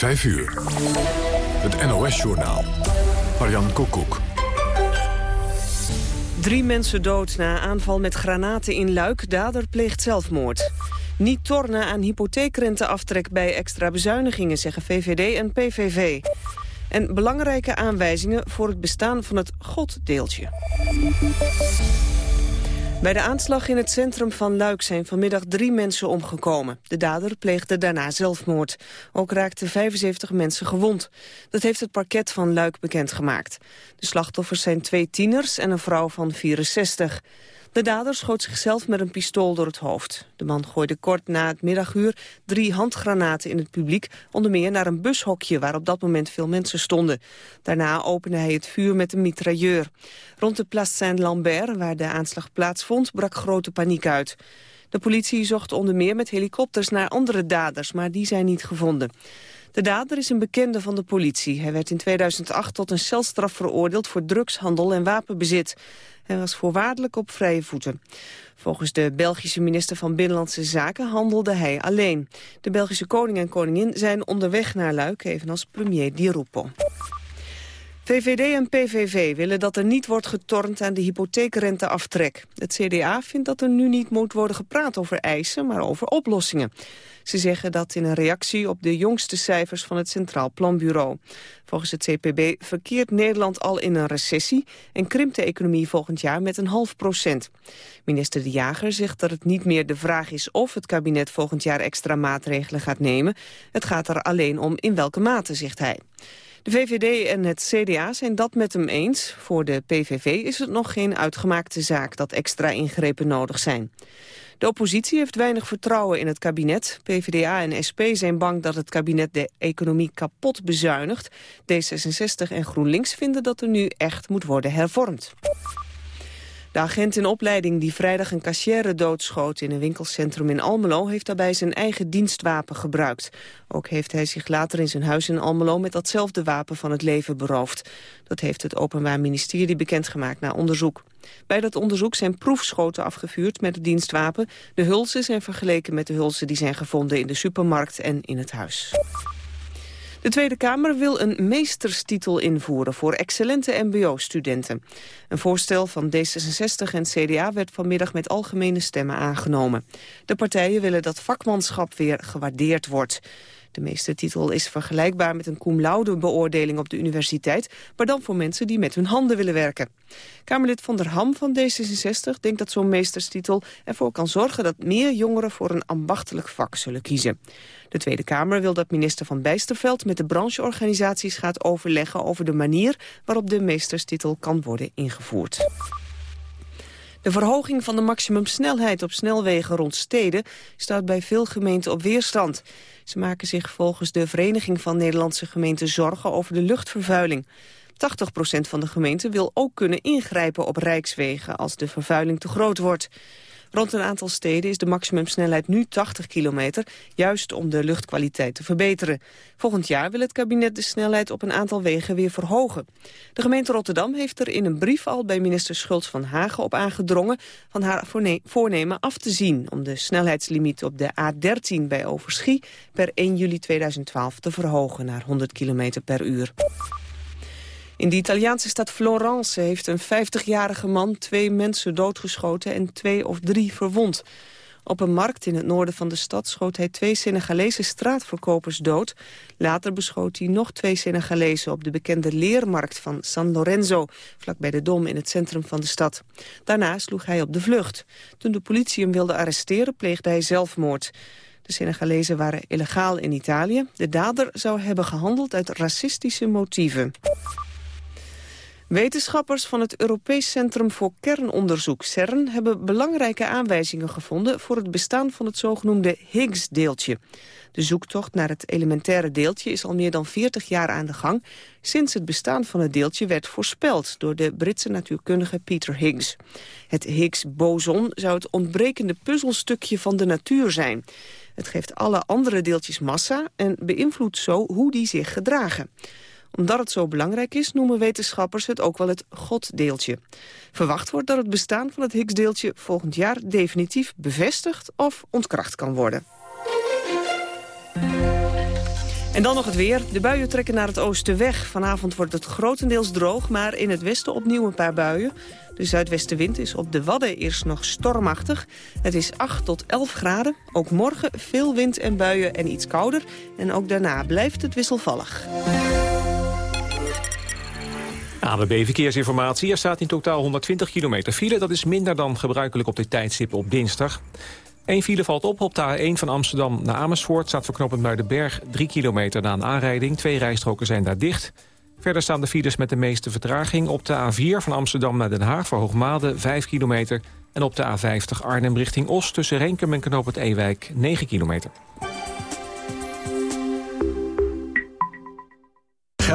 5 uur. Het NOS-journaal. Marian Koekoek. Drie mensen dood na aanval met granaten in Luik. Dader pleegt zelfmoord. Niet tornen aan hypotheekrenteaftrek bij extra bezuinigingen, zeggen VVD en PVV. En belangrijke aanwijzingen voor het bestaan van het goddeeltje. Bij de aanslag in het centrum van Luik zijn vanmiddag drie mensen omgekomen. De dader pleegde daarna zelfmoord. Ook raakten 75 mensen gewond. Dat heeft het parket van Luik bekendgemaakt. De slachtoffers zijn twee tieners en een vrouw van 64. De dader schoot zichzelf met een pistool door het hoofd. De man gooide kort na het middaguur drie handgranaten in het publiek... onder meer naar een bushokje waar op dat moment veel mensen stonden. Daarna opende hij het vuur met een mitrailleur. Rond de Place Saint-Lambert, waar de aanslag plaatsvond... brak grote paniek uit. De politie zocht onder meer met helikopters naar andere daders... maar die zijn niet gevonden. De dader is een bekende van de politie. Hij werd in 2008 tot een celstraf veroordeeld voor drugshandel en wapenbezit. Hij was voorwaardelijk op vrije voeten. Volgens de Belgische minister van Binnenlandse Zaken handelde hij alleen. De Belgische koning en koningin zijn onderweg naar Luik, evenals premier Di Rupo. VVD en PVV willen dat er niet wordt getornd aan de hypotheekrenteaftrek. Het CDA vindt dat er nu niet moet worden gepraat over eisen, maar over oplossingen. Ze zeggen dat in een reactie op de jongste cijfers van het Centraal Planbureau. Volgens het CPB verkeert Nederland al in een recessie... en krimpt de economie volgend jaar met een half procent. Minister De Jager zegt dat het niet meer de vraag is... of het kabinet volgend jaar extra maatregelen gaat nemen. Het gaat er alleen om in welke mate, zegt hij. De VVD en het CDA zijn dat met hem eens. Voor de PVV is het nog geen uitgemaakte zaak dat extra ingrepen nodig zijn. De oppositie heeft weinig vertrouwen in het kabinet. PvdA en SP zijn bang dat het kabinet de economie kapot bezuinigt. D66 en GroenLinks vinden dat er nu echt moet worden hervormd. De agent in opleiding die vrijdag een kassière doodschoot in een winkelcentrum in Almelo heeft daarbij zijn eigen dienstwapen gebruikt. Ook heeft hij zich later in zijn huis in Almelo met datzelfde wapen van het leven beroofd. Dat heeft het Openbaar Ministerie bekendgemaakt na onderzoek. Bij dat onderzoek zijn proefschoten afgevuurd met het dienstwapen. De hulzen zijn vergeleken met de hulzen die zijn gevonden in de supermarkt en in het huis. De Tweede Kamer wil een meesterstitel invoeren voor excellente mbo-studenten. Een voorstel van D66 en CDA werd vanmiddag met algemene stemmen aangenomen. De partijen willen dat vakmanschap weer gewaardeerd wordt. De meeste titel is vergelijkbaar met een cum laude beoordeling op de universiteit, maar dan voor mensen die met hun handen willen werken. Kamerlid Van der Ham van D66 denkt dat zo'n meesterstitel ervoor kan zorgen dat meer jongeren voor een ambachtelijk vak zullen kiezen. De Tweede Kamer wil dat minister Van Bijsterveld met de brancheorganisaties gaat overleggen over de manier waarop de meesterstitel kan worden ingevoerd. De verhoging van de maximumsnelheid op snelwegen rond steden staat bij veel gemeenten op weerstand. Maken zich volgens de Vereniging van Nederlandse Gemeenten zorgen over de luchtvervuiling. 80% van de gemeenten wil ook kunnen ingrijpen op rijkswegen als de vervuiling te groot wordt. Rond een aantal steden is de maximumsnelheid nu 80 kilometer, juist om de luchtkwaliteit te verbeteren. Volgend jaar wil het kabinet de snelheid op een aantal wegen weer verhogen. De gemeente Rotterdam heeft er in een brief al bij minister Schultz van Hagen op aangedrongen van haar voornemen af te zien om de snelheidslimiet op de A13 bij Overschie per 1 juli 2012 te verhogen naar 100 kilometer per uur. In de Italiaanse stad Florence heeft een 50-jarige man twee mensen doodgeschoten en twee of drie verwond. Op een markt in het noorden van de stad schoot hij twee Senegalese straatverkopers dood. Later beschoot hij nog twee Senegalezen op de bekende leermarkt van San Lorenzo, vlakbij de Dom in het centrum van de stad. Daarna sloeg hij op de vlucht. Toen de politie hem wilde arresteren, pleegde hij zelfmoord. De Senegalezen waren illegaal in Italië. De dader zou hebben gehandeld uit racistische motieven. Wetenschappers van het Europees Centrum voor Kernonderzoek, CERN, hebben belangrijke aanwijzingen gevonden voor het bestaan van het zogenoemde Higgs-deeltje. De zoektocht naar het elementaire deeltje is al meer dan 40 jaar aan de gang, sinds het bestaan van het deeltje werd voorspeld door de Britse natuurkundige Peter Higgs. Het Higgs-boson zou het ontbrekende puzzelstukje van de natuur zijn. Het geeft alle andere deeltjes massa en beïnvloedt zo hoe die zich gedragen omdat het zo belangrijk is, noemen wetenschappers het ook wel het goddeeltje. Verwacht wordt dat het bestaan van het Higgsdeeltje volgend jaar definitief bevestigd of ontkracht kan worden. En dan nog het weer. De buien trekken naar het oosten weg. Vanavond wordt het grotendeels droog, maar in het westen opnieuw een paar buien. De zuidwestenwind is op de Wadden eerst nog stormachtig. Het is 8 tot 11 graden. Ook morgen veel wind en buien en iets kouder. En ook daarna blijft het wisselvallig. ABB Verkeersinformatie. Er staat in totaal 120 kilometer file. Dat is minder dan gebruikelijk op dit tijdstip op dinsdag. Eén file valt op op de A1 van Amsterdam naar Amersfoort. Staat verknopend bij de berg 3 kilometer na een aanrijding. Twee rijstroken zijn daar dicht. Verder staan de files met de meeste vertraging op de A4 van Amsterdam naar Den Haag... voor Hoogmade 5 kilometer. En op de A50 Arnhem richting Os tussen Renkum en Knoop het Ewijk 9 kilometer.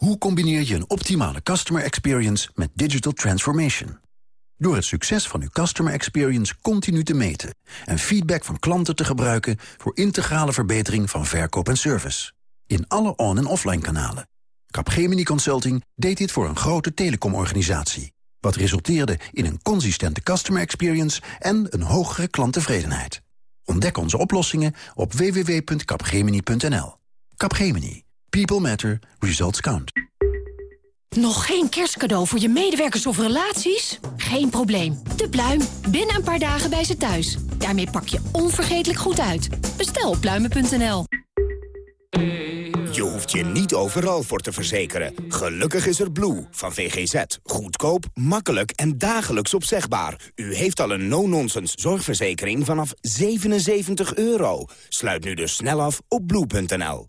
Hoe combineer je een optimale customer experience met digital transformation? Door het succes van uw customer experience continu te meten... en feedback van klanten te gebruiken voor integrale verbetering van verkoop en service. In alle on- en offline kanalen. Capgemini Consulting deed dit voor een grote telecomorganisatie. Wat resulteerde in een consistente customer experience en een hogere klanttevredenheid. Ontdek onze oplossingen op www.capgemini.nl. Capgemini. People matter. Results count. Nog geen kerstcadeau voor je medewerkers of relaties? Geen probleem. De Pluim. Binnen een paar dagen bij ze thuis. Daarmee pak je onvergetelijk goed uit. Bestel op pluimen.nl. Je hoeft je niet overal voor te verzekeren. Gelukkig is er Blue van VGZ. Goedkoop, makkelijk en dagelijks opzegbaar. U heeft al een no-nonsense zorgverzekering vanaf 77 euro. Sluit nu dus snel af op blue.nl.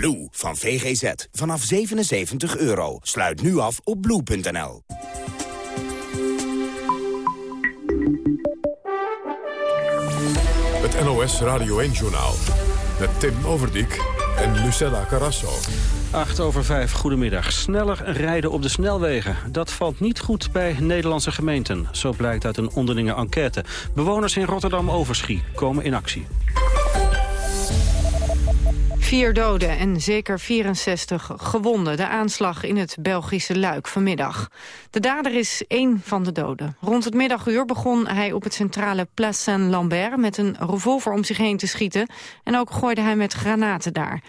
Blue van VGZ. Vanaf 77 euro. Sluit nu af op blue.nl. Het NOS Radio 1-journaal. Met Tim Overdijk en Lucella Carrasso. 8 over 5, goedemiddag. Sneller rijden op de snelwegen. Dat valt niet goed bij Nederlandse gemeenten. Zo blijkt uit een onderlinge enquête. Bewoners in Rotterdam-Overschie komen in actie. Vier doden en zeker 64 gewonden. De aanslag in het Belgische Luik vanmiddag. De dader is één van de doden. Rond het middaguur begon hij op het centrale Place Saint-Lambert... met een revolver om zich heen te schieten. En ook gooide hij met granaten daar.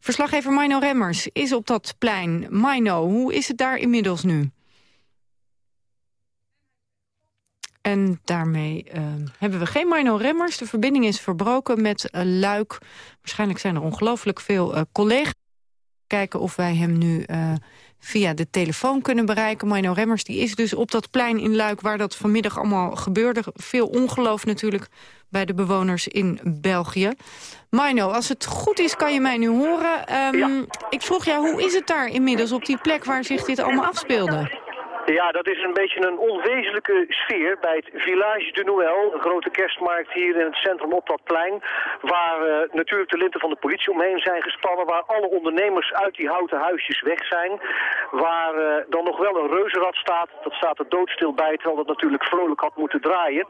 Verslaggever Mino Remmers is op dat plein. Mino, hoe is het daar inmiddels nu? En daarmee uh, hebben we geen Mino Remmers. De verbinding is verbroken met uh, Luik. Waarschijnlijk zijn er ongelooflijk veel uh, collega's. Kijken of wij hem nu via de telefoon kunnen bereiken. Mino Remmers die is dus op dat plein in Luik... waar dat vanmiddag allemaal gebeurde. Veel ongeloof natuurlijk bij de bewoners in België. Mino, als het goed is kan je mij nu horen. Um, ja. Ik vroeg jou, hoe is het daar inmiddels op die plek waar zich dit allemaal afspeelde? Ja, dat is een beetje een onwezenlijke sfeer bij het Village de Noël, een grote kerstmarkt hier in het centrum op dat plein, waar uh, natuurlijk de linten van de politie omheen zijn gespannen, waar alle ondernemers uit die houten huisjes weg zijn, waar uh, dan nog wel een reuzenrad staat, dat staat er doodstil bij, terwijl dat natuurlijk vrolijk had moeten draaien.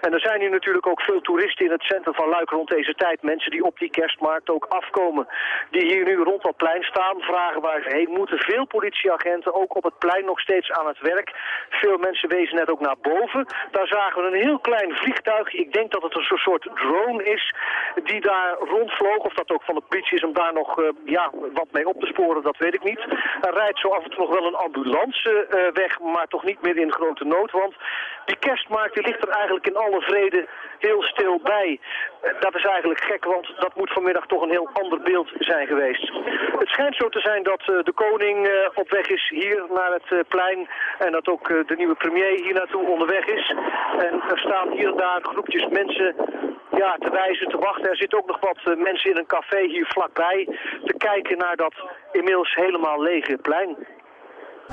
En er zijn hier natuurlijk ook veel toeristen in het centrum van Luik rond deze tijd, mensen die op die kerstmarkt ook afkomen, die hier nu rond dat plein staan, vragen waar ze heen moeten. Veel politieagenten, ook op het plein nog steeds aan aan het werk. Veel mensen wezen net ook naar boven. Daar zagen we een heel klein vliegtuigje. Ik denk dat het een soort drone is die daar rondvloog. Of dat ook van de politie is om daar nog uh, ja, wat mee op te sporen, dat weet ik niet. Er rijdt zo af en toe nog wel een ambulance uh, weg, maar toch niet meer in grote nood. Want Die kerstmarkt die ligt er eigenlijk in alle vrede heel stil bij. Dat is eigenlijk gek, want dat moet vanmiddag toch een heel ander beeld zijn geweest. Het schijnt zo te zijn dat de koning op weg is hier naar het plein en dat ook de nieuwe premier hier naartoe onderweg is. En er staan hier en daar groepjes mensen ja, te wijzen, te wachten. Er zitten ook nog wat mensen in een café hier vlakbij te kijken naar dat inmiddels helemaal lege plein.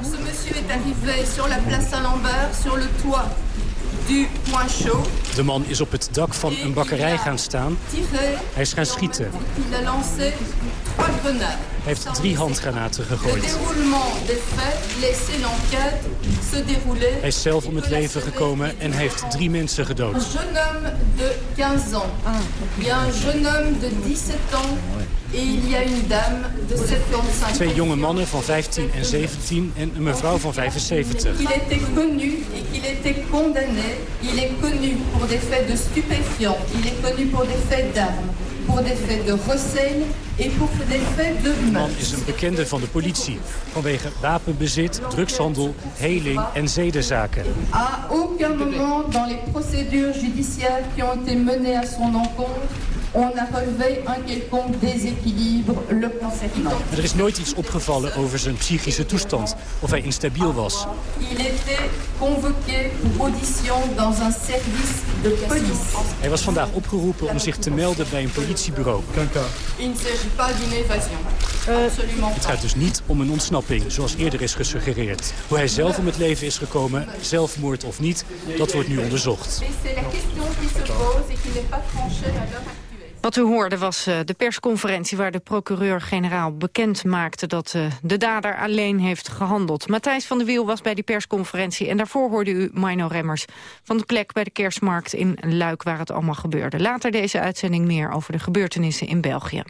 Ce monsieur est arrivé sur la place Saint-Lambert, sur le toit du Point Chaud. De man is op het dak van een bakkerij gaan staan. Hij is gaan schieten. Heeft drie handgranaten gegooid. Hij is zelf om het leven gekomen en heeft drie mensen gedood. Un jeune homme de 15 ans. Il y a un jeune homme de 17 ans. Et il y a une dame de 75 Twee jonge mannen van 15 en 17 en een mevrouw van 75. Il était connu et qu'il était condamné. Il est connu pour des faits de stupéfiants. Il est connu pour des faits d'armes. Pour des faits de recel de De man is een bekende van de politie. Vanwege wapenbezit, drugshandel, heling en zedenzaken. À aucun moment dans les procédures judiciaires qui ont été menées à son encontre, on a relevé un quelconque déséquilibre le concernant. Er is nooit iets opgevallen over zijn psychische toestand, of hij instabiel was. Il était convoqué pour audition dans un service de police. Hij was vandaag opgeroepen om zich te melden bij een politiebureau. Pas d'une évasion. Absolument Het gaat dus niet om een ontsnapping, zoals eerder is gesuggereerd. Hoe hij zelf om het leven is gekomen, zelfmoord of niet, dat wordt nu onderzocht. Wat u hoorde was uh, de persconferentie waar de procureur-generaal bekend maakte dat uh, de dader alleen heeft gehandeld. Matthijs van der Wiel was bij die persconferentie en daarvoor hoorde u Mino Remmers van de plek bij de kerstmarkt in Luik waar het allemaal gebeurde. Later deze uitzending meer over de gebeurtenissen in België.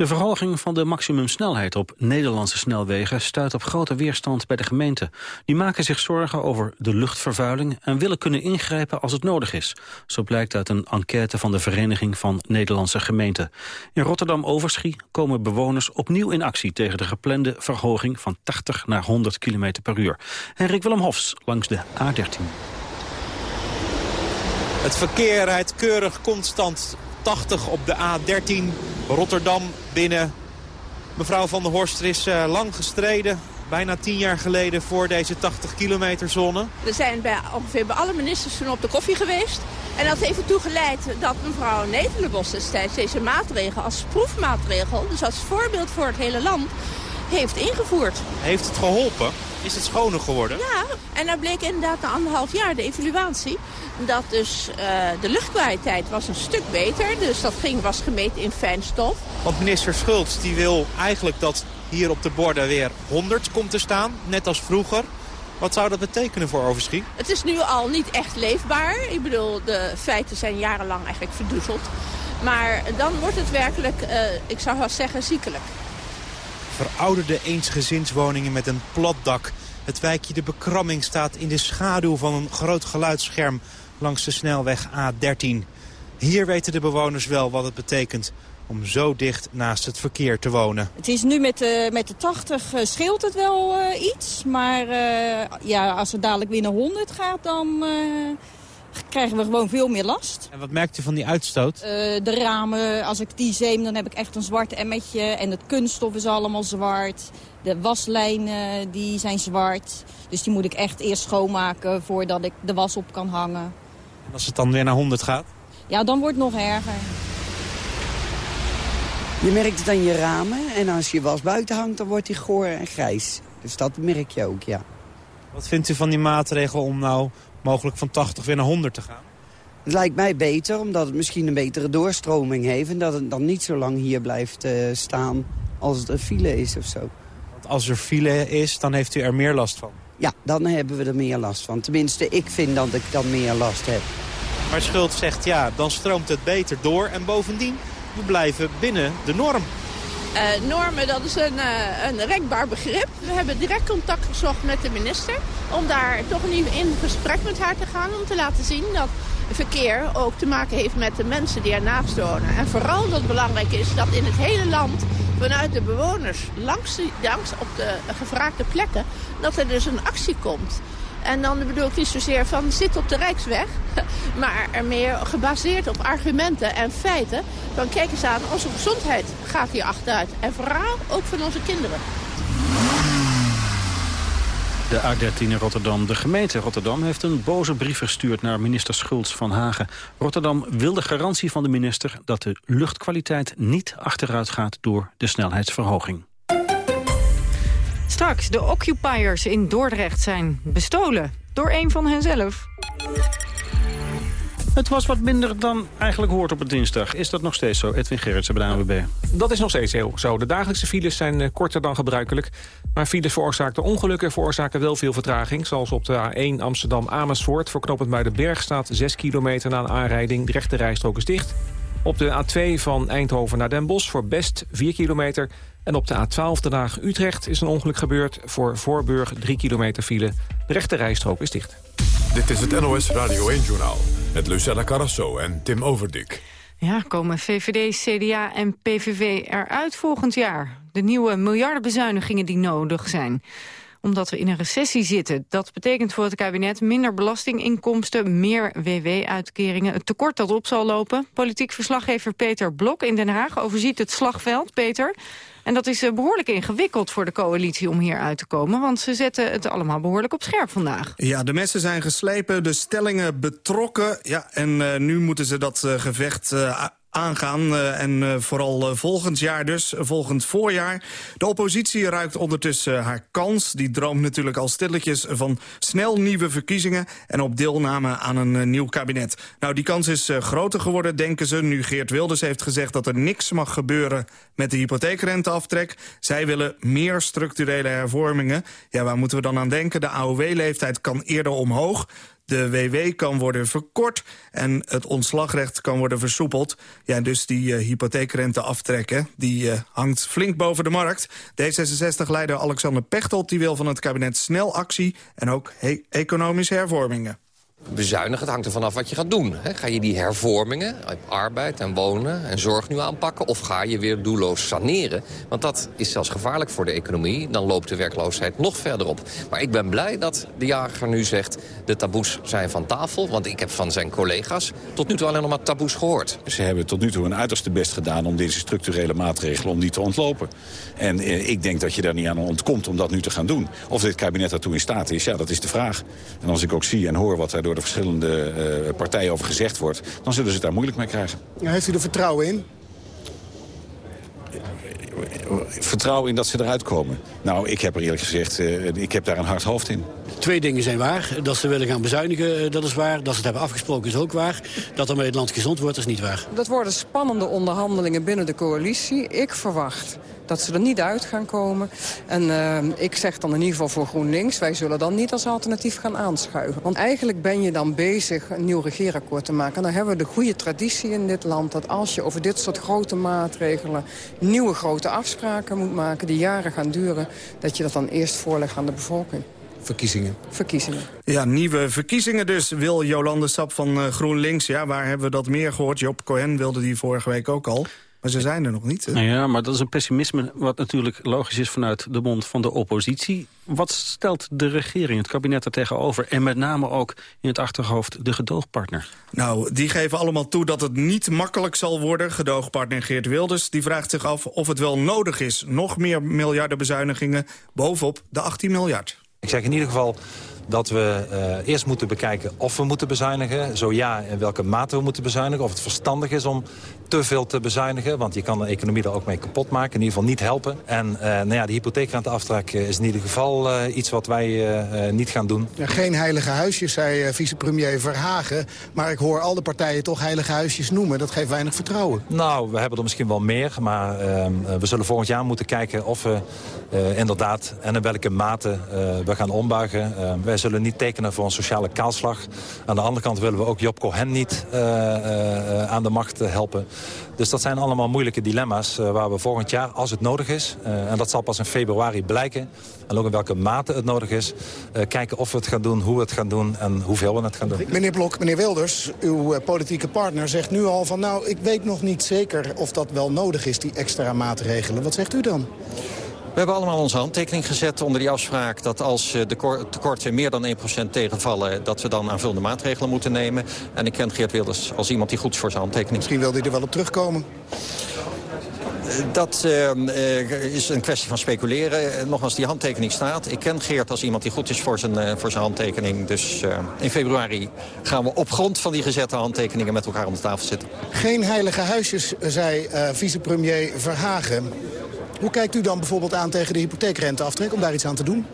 De verhoging van de maximumsnelheid op Nederlandse snelwegen stuit op grote weerstand bij de gemeente. Die maken zich zorgen over de luchtvervuiling en willen kunnen ingrijpen als het nodig is. Zo blijkt uit een enquête van de Vereniging van Nederlandse Gemeenten. In Rotterdam-Overschie komen bewoners opnieuw in actie tegen de geplande verhoging van 80 naar 100 km per uur. Henrik Willem Hofs langs de A13. Het verkeer rijdt keurig constant 80 op de A13 Rotterdam binnen. Mevrouw van der Horst is uh, lang gestreden. Bijna tien jaar geleden voor deze 80 kilometer zone. We zijn bij, ongeveer bij alle ministers toen op de koffie geweest. En dat heeft ertoe geleid dat mevrouw Netelenbos destijds deze maatregel als proefmaatregel... dus als voorbeeld voor het hele land, heeft ingevoerd. Heeft het geholpen? Is het schoner geworden? Ja, en daar bleek inderdaad na anderhalf jaar de evaluatie... dat dus uh, de luchtkwaliteit was een stuk beter. Dus dat ging, was gemeten in fijnstof. Want minister Schultz die wil eigenlijk dat hier op de borden weer 100 komt te staan. Net als vroeger. Wat zou dat betekenen voor Overschie? Het is nu al niet echt leefbaar. Ik bedoel, de feiten zijn jarenlang eigenlijk verdoezeld. Maar dan wordt het werkelijk, uh, ik zou wel zeggen, ziekelijk. Verouderde eensgezinswoningen met een plat dak. Het wijkje De Bekramming staat in de schaduw van een groot geluidsscherm langs de snelweg A13. Hier weten de bewoners wel wat het betekent om zo dicht naast het verkeer te wonen. Het is nu met de, met de 80 uh, scheelt het wel uh, iets. Maar ja, als het dadelijk weer naar 100 gaat, dan krijgen we gewoon veel meer last. En wat merkt u van die uitstoot? Uh, de ramen, als ik die zeem, dan heb ik echt een zwart emmetje. En het kunststof is allemaal zwart. De waslijnen die zijn zwart. Dus die moet ik echt eerst schoonmaken voordat ik de was op kan hangen. En als het dan weer naar 100 gaat? Ja, dan wordt het nog erger. Je merkt het aan je ramen. En als je was buiten hangt, dan wordt die goor en grijs. Dus dat merk je ook, ja. Wat vindt u van die maatregel om nou mogelijk van 80 weer naar 100 te gaan? Het lijkt mij beter, omdat het misschien een betere doorstroming heeft... en dat het dan niet zo lang hier blijft uh, staan als het een file is of zo. Want als er file is, dan heeft u er meer last van? Ja, dan hebben we er meer last van. Tenminste, ik vind dat ik dan meer last heb. Maar Schuld zegt, ja, dan stroomt het beter door... en bovendien, we blijven binnen de norm. Uh, normen, dat is een, uh, een rekbaar begrip. We hebben direct contact gezocht met de minister... om daar toch niet in gesprek met haar te gaan... om te laten zien dat verkeer ook te maken heeft met de mensen die ernaast wonen. En vooral dat belangrijk is dat in het hele land... vanuit de bewoners langs, langs op de gevraagde plekken... dat er dus een actie komt. En dan bedoel ik niet zozeer van zit op de Rijksweg. Maar er meer gebaseerd op argumenten en feiten. Van kijk eens aan, onze gezondheid gaat hier achteruit. En vooral ook van onze kinderen. De A13 in Rotterdam. De gemeente Rotterdam heeft een boze brief gestuurd naar minister Schultz van Hagen. Rotterdam wil de garantie van de minister dat de luchtkwaliteit niet achteruit gaat door de snelheidsverhoging. Straks, de occupiers in Dordrecht zijn bestolen door een van henzelf. Het was wat minder dan eigenlijk hoort op het dinsdag. Is dat nog steeds zo? Edwin Gerritsen bij de ANWB. Dat is nog steeds heel zo. De dagelijkse files zijn eh, korter dan gebruikelijk. Maar files veroorzaakten ongelukken veroorzaken wel veel vertraging. Zoals op de A1 Amsterdam-Amersfoort. Voor knooppunt bij de Berg staat 6 kilometer na een aanrijding. De rechte rijstrook is dicht. Op de A2 van Eindhoven naar Den Bosch voor Best 4 kilometer. En op de A12 Den Haag-Utrecht is een ongeluk gebeurd. Voor Voorburg 3 kilometer file. De rechte rijstrook is dicht. Dit is het NOS Radio 1-journaal met Lucella Carrasso en Tim Overdik. Ja, komen VVD, CDA en PVV eruit volgend jaar? De nieuwe miljardenbezuinigingen die nodig zijn omdat we in een recessie zitten. Dat betekent voor het kabinet minder belastinginkomsten, meer WW-uitkeringen. Het tekort dat op zal lopen. Politiek verslaggever Peter Blok in Den Haag overziet het slagveld. Peter, en dat is eh, behoorlijk ingewikkeld voor de coalitie om hier uit te komen... want ze zetten het allemaal behoorlijk op scherp vandaag. Ja, de messen zijn geslepen, de stellingen betrokken. Ja, en uh, nu moeten ze dat uh, gevecht aangaan. Uh, en uh, vooral uh, volgend jaar dus, volgend voorjaar. De oppositie ruikt ondertussen haar kans. Die droomt natuurlijk al stilletjes van snel nieuwe verkiezingen... en op deelname aan een nieuw kabinet. Nou, die kans is groter geworden, denken ze... nu Geert Wilders heeft gezegd dat er niks mag gebeuren... met de hypotheekrenteaftrek. Zij willen meer structurele hervormingen. Ja, waar moeten we dan aan denken? De AOW-leeftijd kan eerder omhoog. De WW kan worden verkort en het ontslagrecht kan worden versoepeld. Ja, dus die uh, hypotheekrente aftrekken, die uh, hangt flink boven de markt. D66-leider Alexander Pechtold die wil van het kabinet snel actie... en ook economische hervormingen. Bezuinigen, het hangt er vanaf wat je gaat doen. Ga je die hervormingen, arbeid en wonen en zorg nu aanpakken... of ga je weer doelloos saneren? Want dat is zelfs gevaarlijk voor de economie. Dan loopt de werkloosheid nog verder op. Maar ik ben blij dat de jager nu zegt... de taboes zijn van tafel. Want ik heb van zijn collega's tot nu toe alleen nog maar taboes gehoord. Ze hebben tot nu toe een uiterste best gedaan... om deze structurele maatregelen om die te ontlopen. En eh, ik denk dat je daar niet aan ontkomt om dat nu te gaan doen. Of dit kabinet daartoe in staat is, ja, dat is de vraag. En als ik ook zie en hoor wat er door de verschillende uh, partijen over gezegd wordt... dan zullen ze het daar moeilijk mee krijgen. Ja, heeft u er vertrouwen in? Vertrouwen in dat ze eruit komen. Nou, ik heb er eerlijk gezegd, uh, ik heb daar een hard hoofd in. Twee dingen zijn waar. Dat ze willen gaan bezuinigen, dat is waar. Dat ze het hebben afgesproken is ook waar. Dat ermee het land gezond wordt, is niet waar. Dat worden spannende onderhandelingen binnen de coalitie. Ik verwacht dat ze er niet uit gaan komen. En uh, ik zeg dan in ieder geval voor GroenLinks... wij zullen dan niet als alternatief gaan aanschuiven. Want eigenlijk ben je dan bezig een nieuw regeerakkoord te maken. En dan hebben we de goede traditie in dit land... dat als je over dit soort grote maatregelen... nieuwe grote afspraken moet maken die jaren gaan duren... dat je dat dan eerst voorlegt aan de bevolking. Verkiezingen. Verkiezingen. Ja, nieuwe verkiezingen dus, wil Jolande Sap van uh, GroenLinks. Ja, waar hebben we dat meer gehoord? Job Cohen wilde die vorige week ook al. Maar ze zijn er nog niet. Nou ja, maar dat is een pessimisme wat natuurlijk logisch is vanuit de mond van de oppositie. Wat stelt de regering, het kabinet er tegenover? En met name ook in het achterhoofd de gedoogpartner. Nou, die geven allemaal toe dat het niet makkelijk zal worden. Gedoogpartner Geert Wilders die vraagt zich af of het wel nodig is. Nog meer miljarden bezuinigingen bovenop de 18 miljard. Ik zeg in ieder geval dat we uh, eerst moeten bekijken of we moeten bezuinigen. Zo ja, in welke mate we moeten bezuinigen. Of het verstandig is om te veel te bezuinigen. Want je kan de economie er ook mee kapot maken. In ieder geval niet helpen. En uh, nou ja, de hypotheekrenteaftrek is in ieder geval uh, iets wat wij niet gaan doen. Ja, geen heilige huisjes, zei vicepremier Verhagen. Maar ik hoor al de partijen toch heilige huisjes noemen. Dat geeft weinig vertrouwen. Nou, we hebben er misschien wel meer. Maar ehm, we zullen volgend jaar moeten kijken of we inderdaad... en in welke mate we gaan ombuigen. Wij zullen niet tekenen voor een sociale kaalslag. Aan de andere kant willen we ook Job Cohen niet uh, uh, aan de macht helpen. Dus dat zijn allemaal moeilijke dilemma's waar we volgend jaar, als het nodig is... en dat zal pas in februari blijken, en ook in welke mate het nodig is... kijken of we het gaan doen, hoe we het gaan doen en hoeveel we het gaan doen. Meneer Blok, meneer Wilders, uw politieke partner zegt nu al van... nou, ik weet nog niet zeker of dat wel nodig is, die extra maatregelen. Wat zegt u dan? We hebben allemaal onze handtekening gezet onder die afspraak... dat als de tekorten meer dan 1% tegenvallen... dat we dan aanvullende maatregelen moeten nemen. En ik ken Geert Wilders als iemand die goed is voor zijn handtekening. Misschien wil hij er wel op terugkomen. Dat uh, is een kwestie van speculeren. Nogmaals, die handtekening staat. Ik ken Geert als iemand die goed is voor zijn, uh, voor zijn handtekening. Dus uh, in februari gaan we op grond van die gezette handtekeningen met elkaar om de tafel zitten. Geen heilige huisjes, zei vicepremier Verhagen. Hoe kijkt u dan bijvoorbeeld aan tegen de hypotheekrenteaftrek om daar iets aan te doen?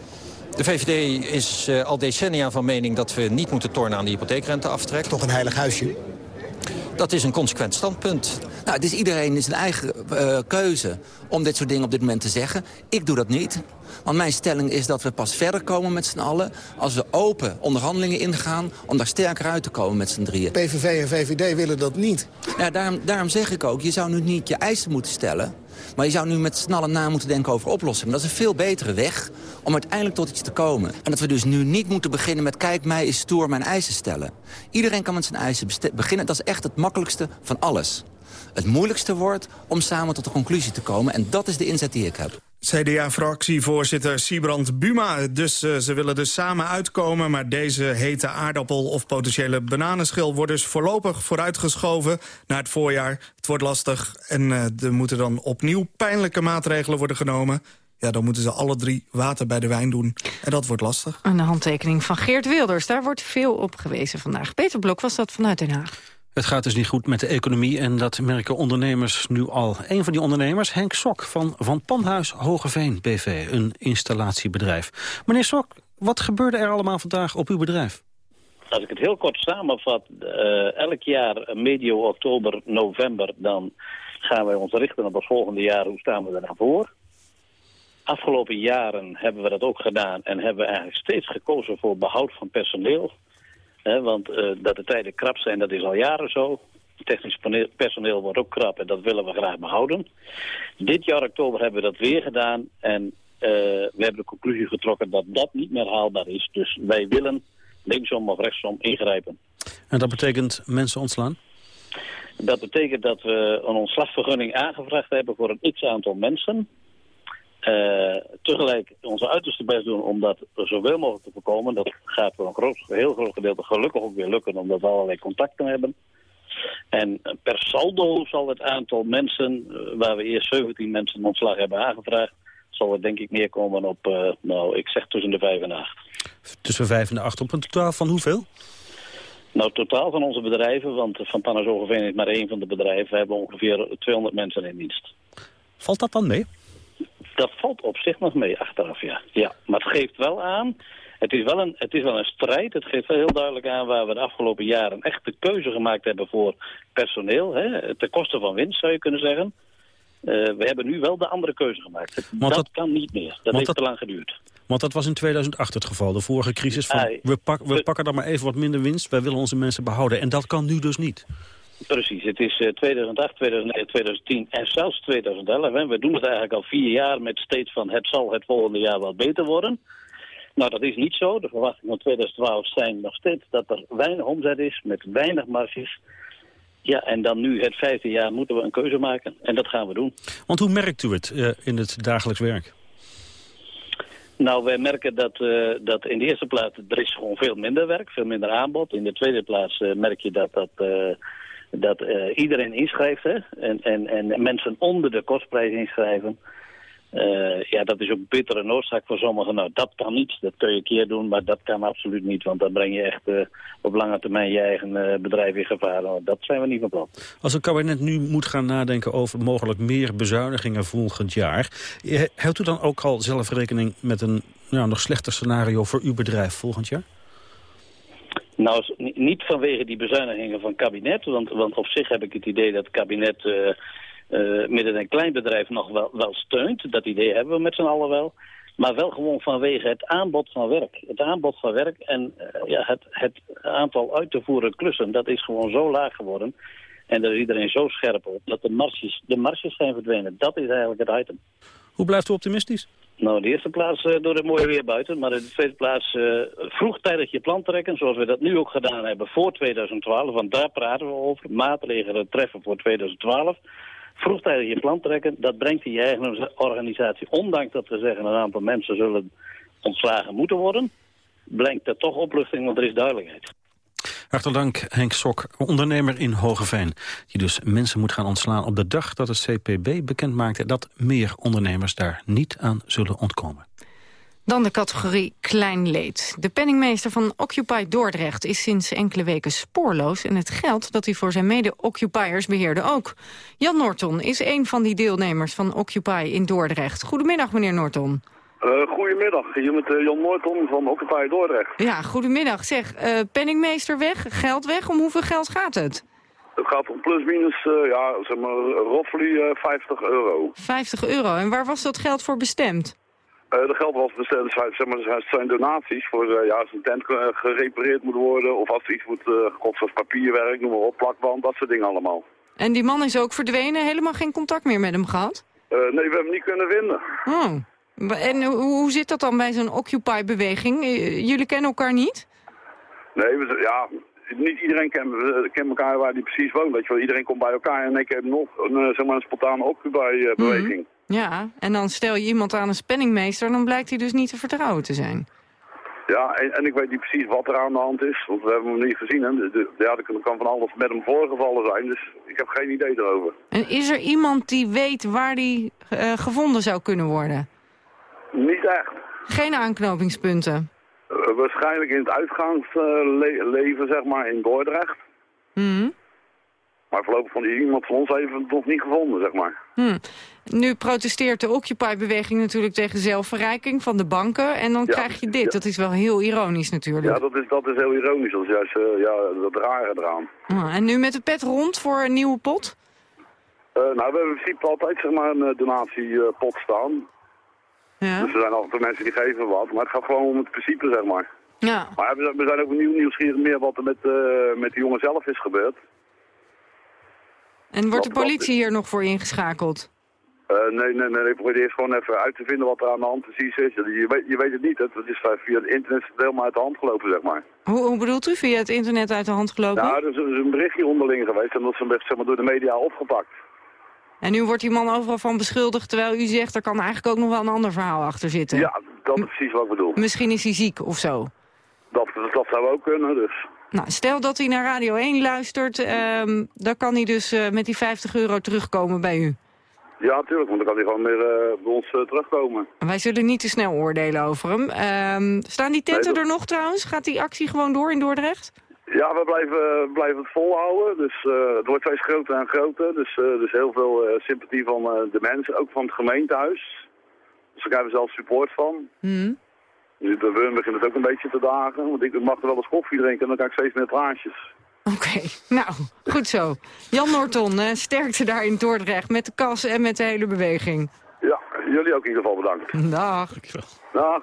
De VVD is al decennia van mening dat we niet moeten tornen aan de hypotheekrenteaftrek. Toch een heilig huisje? Dat is een consequent standpunt. Nou, het is iedereen zijn eigen uh, keuze om dit soort dingen op dit moment te zeggen. Ik doe dat niet. Want mijn stelling is dat we pas verder komen met z'n allen... als we open onderhandelingen ingaan om daar sterker uit te komen met z'n drieën. PVV en VVD willen dat niet. Ja, daarom, daarom zeg ik ook, je zou nu niet je eisen moeten stellen... Maar je zou nu met z'n allen na moeten denken over oplossingen. Dat is een veel betere weg om uiteindelijk tot iets te komen. En dat we dus nu niet moeten beginnen met... kijk, mij is stoer mijn eisen stellen. Iedereen kan met zijn eisen beginnen. Dat is echt het makkelijkste van alles. Het moeilijkste wordt om samen tot een conclusie te komen. En dat is de inzet die ik heb. CDA-fractievoorzitter Siebrand Buma. Dus uh, ze willen dus samen uitkomen, maar deze hete aardappel of potentiële bananenschil wordt dus voorlopig vooruitgeschoven naar het voorjaar. Het wordt lastig en uh, er moeten dan opnieuw pijnlijke maatregelen worden genomen. Ja, dan moeten ze alle drie water bij de wijn doen. En dat wordt lastig. Een handtekening van Geert Wilders. Daar wordt veel op gewezen vandaag. Peter Blok was dat vanuit Den Haag. Het gaat dus niet goed met de economie en dat merken ondernemers nu al. Een van die ondernemers, Henk Sok van Van Panhuis Hogeveen BV, een installatiebedrijf. Meneer Sok, wat gebeurde er allemaal vandaag op uw bedrijf? Als ik het heel kort samenvat, uh, elk jaar medio oktober, november... dan gaan wij ons richten op het volgende jaar. Hoe staan we er nou voor? Afgelopen jaren hebben we dat ook gedaan en hebben we eigenlijk steeds gekozen voor behoud van personeel want uh, dat de tijden krap zijn, dat is al jaren zo. Technisch personeel wordt ook krap en dat willen we graag behouden. Dit jaar oktober hebben we dat weer gedaan en uh, we hebben de conclusie getrokken dat dat niet meer haalbaar is. Dus wij willen linksom of rechtsom ingrijpen. En dat betekent mensen ontslaan? Dat betekent dat we een ontslagvergunning aangevraagd hebben voor een x-aantal mensen. Uh, tegelijk onze uiterste best doen om dat zoveel mogelijk te voorkomen. Dat gaat voor een groot, heel groot gedeelte gelukkig ook weer lukken, omdat we allerlei contacten hebben. En per saldo zal het aantal mensen, uh, waar we eerst 17 mensen ontslag hebben aangevraagd, zal het denk ik neerkomen op, uh, nou, ik zeg tussen de 5 en 8. Tussen 5 en 8 op een totaal van hoeveel? Nou, totaal van onze bedrijven, want Van Panasogeveen is maar één van de bedrijven, we hebben ongeveer 200 mensen in dienst. Valt dat dan mee? Dat valt op zich nog mee achteraf, ja. ja. Maar het geeft wel aan, het is wel, een, het is wel een strijd. Het geeft wel heel duidelijk aan waar we de afgelopen jaren echt de keuze gemaakt hebben voor personeel. Hè, ten koste van winst, zou je kunnen zeggen. Uh, we hebben nu wel de andere keuze gemaakt. Dat, dat, kan niet meer. Dat heeft dat, te lang geduurd. Want dat was in 2008 het geval, de vorige crisis. Van, we, pak, we pakken dan maar even wat minder winst. Wij willen onze mensen behouden. En dat kan nu dus niet. Precies, het is 2008, 2009, 2010 en zelfs 2011. En we doen het eigenlijk al vier jaar met steeds van het zal het volgende jaar wel beter worden. Nou, dat is niet zo. De verwachtingen van 2012 zijn nog steeds dat er weinig omzet is met weinig marges. Ja, en dan nu het vijfde jaar moeten we een keuze maken. En dat gaan we doen. Want hoe merkt u het uh, in het dagelijks werk? Nou, wij merken dat, uh, dat in de eerste plaats er is gewoon veel minder werk, veel minder aanbod. In de tweede plaats uh, merk je dat dat dat uh, iedereen inschrijft hè? En, en, en mensen onder de kostprijs inschrijven. Uh, ja, dat is ook bittere noodzaak voor sommigen. Nou, dat kan niet. Dat kun je een keer doen, maar dat kan absoluut niet. Want dan breng je echt uh, op lange termijn je eigen bedrijf in gevaar. Nou, dat zijn we niet van plan. Als een kabinet nu moet gaan nadenken over mogelijk meer bezuinigingen volgend jaar... houdt u dan ook al zelf rekening met een nog slechter scenario voor uw bedrijf volgend jaar? Nou, niet vanwege die bezuinigingen van kabinet, want, want op zich heb ik het idee dat kabinet uh, midden- en kleinbedrijf nog wel, wel steunt. Dat idee hebben we met z'n allen wel. Maar wel gewoon vanwege het aanbod van werk. Het aanbod van werk en uh, ja, het, het aantal uit te voeren klussen, dat is gewoon zo laag geworden. En daar is iedereen zo scherp op dat de marges, de marges zijn verdwenen. Dat is eigenlijk het item. Hoe blijft u optimistisch? Nou, in de eerste plaats uh, door het mooie weer buiten. Maar in de tweede plaats uh, vroegtijdig je plan trekken, zoals we dat nu ook gedaan hebben voor 2012. Want daar praten we over. Maatregelen treffen voor 2012. vroegtijdig je plan trekken, dat brengt je eigen organisatie, ondanks dat we zeggen een aantal mensen zullen ontslagen moeten worden, brengt er toch opluchting, want er is duidelijkheid. Hartelijk dank Henk Sok, ondernemer in Hogeveen... die dus mensen moet gaan ontslaan op de dag dat het CPB bekend maakte... dat meer ondernemers daar niet aan zullen ontkomen. Dan de categorie klein leed. De penningmeester van Occupy Dordrecht is sinds enkele weken spoorloos... en het geld dat hij voor zijn mede-occupiers beheerde ook. Jan Norton is een van die deelnemers van Occupy in Dordrecht. Goedemiddag, meneer Norton. Uh, goedemiddag, hier met uh, Jan Noorton van Occupy Dordrecht. Ja, goedemiddag. Zeg, uh, penningmeester weg, geld weg. Om hoeveel geld gaat het? Het gaat om plus minus, ja, zeg maar, roughly 50 euro. 50 euro. En waar was dat geld voor bestemd? de geld was bestemd, zeg maar, het zijn donaties voor ja, als een tent gerepareerd moet worden... of als er iets moet gekocht zoals papierwerk, noem maar op, plakband, dat soort dingen allemaal. En die man is ook verdwenen, helemaal geen contact meer met hem gehad? nee, we hebben hem niet kunnen vinden. Oh. En hoe zit dat dan bij zo'n Occupy-beweging? Jullie kennen elkaar niet? Nee, we, ja, niet iedereen kent, kent elkaar waar die precies woont. Weet je wel. Iedereen komt bij elkaar en ik heb nog een, zeg maar een spontane Occupy-beweging. Mhm. Ja, en dan stel je iemand aan een spenningmeester... dan blijkt hij dus niet te vertrouwen te zijn. Ja, en, en, ik weet niet precies wat er aan de hand is, want we hebben hem niet gezien. Hè. De, ja, er kan van alles met hem voorgevallen zijn, dus ik heb geen idee erover. En is er iemand die weet waar hij uh, gevonden zou kunnen worden? Niet echt. Geen aanknopingspunten? Uh, waarschijnlijk in het uitgangsleven, zeg maar, in Dordrecht. Mm. Maar voorlopig van iemand van ons even het nog niet gevonden, zeg maar. Hmm. Nu protesteert de Occupy-beweging natuurlijk tegen zelfverrijking van de banken. En dan krijg je dit. Ja. Dat is wel heel ironisch natuurlijk. Ja, dat is, dat is heel ironisch. Dat is juist uh, ja, dat rare eraan. Ah, en nu met de pet rond voor een nieuwe pot? Uh, nou, we hebben in principe altijd zeg maar, een donatiepot staan. Ja. Dus er zijn altijd mensen die geven wat, maar het gaat gewoon om het principe, zeg maar. Ja. Maar we zijn ook nieuw, nieuwsgierig meer wat er met, uh, met die jongen zelf is gebeurd. En wordt de politie hier nog voor ingeschakeld? Uh, nee, nee, nee, ik probeer eerst gewoon even uit te vinden wat er aan de hand precies is. Je weet, je weet het niet, het is via het internet helemaal uit de hand gelopen, zeg maar. Hoe, hoe bedoelt u via het internet uit de hand gelopen? Nou, er is, er is een berichtje onderling geweest en dat is zeg maar, door de media opgepakt. En nu wordt die man overal van beschuldigd, terwijl u zegt... er kan eigenlijk ook nog wel een ander verhaal achter zitten. Ja, dat is precies wat ik bedoel. Misschien is hij ziek of zo. Dat, dat zou ook kunnen, dus. Nou, stel dat hij naar Radio 1 luistert, um, dan kan hij dus uh, met die 50 euro terugkomen bij u. Ja, natuurlijk, want dan kan hij gewoon weer uh, bij ons uh, terugkomen. Wij zullen niet te snel oordelen over hem. Um, staan die tenten Nee, er nog trouwens? Gaat die actie gewoon door in Dordrecht? Ja, we blijven, blijven het volhouden. Dus uh, het wordt steeds groter en groter. Dus, uh, dus heel veel uh, sympathie van de mensen, ook van het gemeentehuis. Dus daar krijgen we zelf support van. Nu de Wurm begint het ook een beetje te dagen. Want ik mag er wel eens koffie drinken en dan krijg ik steeds meer traantjes. Oké, okay. nou, goed zo. Jan Norton, sterkte daar in Dordrecht met de kas en met de hele beweging. Ja, jullie ook in ieder geval bedankt. Dag. Dag.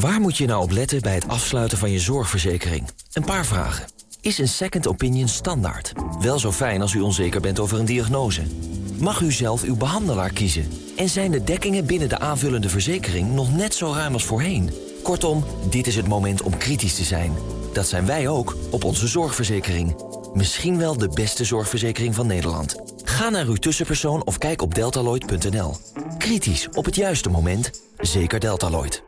Waar moet je nou op letten bij het afsluiten van je zorgverzekering? Een paar vragen. Is een second opinion standaard? Wel zo fijn als u onzeker bent over een diagnose. Mag u zelf uw behandelaar kiezen? En zijn de dekkingen binnen de aanvullende verzekering nog net zo ruim als voorheen? Kortom, dit is het moment om kritisch te zijn. Dat zijn wij ook op onze zorgverzekering. Misschien wel de beste zorgverzekering van Nederland. Ga naar uw tussenpersoon of kijk op deltaloid.nl. Kritisch op het juiste moment. Zeker Deltaloid.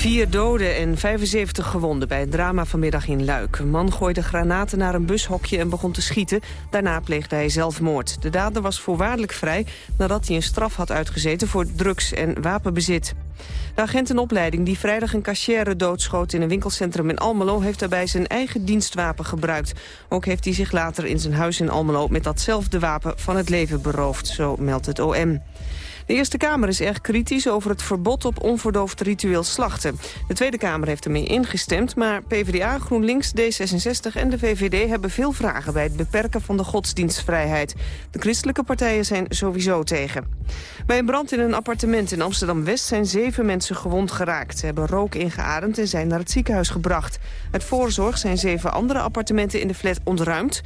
Vier doden en 75 gewonden bij het drama vanmiddag in Luik. Een man gooide granaten naar een bushokje en begon te schieten. Daarna pleegde hij zelfmoord. De dader was voorwaardelijk vrij nadat hij een straf had uitgezeten voor drugs- en wapenbezit. De agentenopleiding die vrijdag een cachère doodschoot in een winkelcentrum in Almelo... heeft daarbij zijn eigen dienstwapen gebruikt. Ook heeft hij zich later in zijn huis in Almelo met datzelfde wapen van het leven beroofd, zo meldt het OM. De Eerste Kamer is erg kritisch over het verbod op onverdoofd ritueel slachten. De Tweede Kamer heeft ermee ingestemd, maar PvdA, GroenLinks, D66 en de VVD hebben veel vragen bij het beperken van de godsdienstvrijheid. De christelijke partijen zijn sowieso tegen. Bij een brand in een appartement in Amsterdam-West zijn zeven mensen gewond geraakt. Ze hebben rook ingeademd en zijn naar het ziekenhuis gebracht. Uit voorzorg zijn zeven andere appartementen in de flat ontruimd.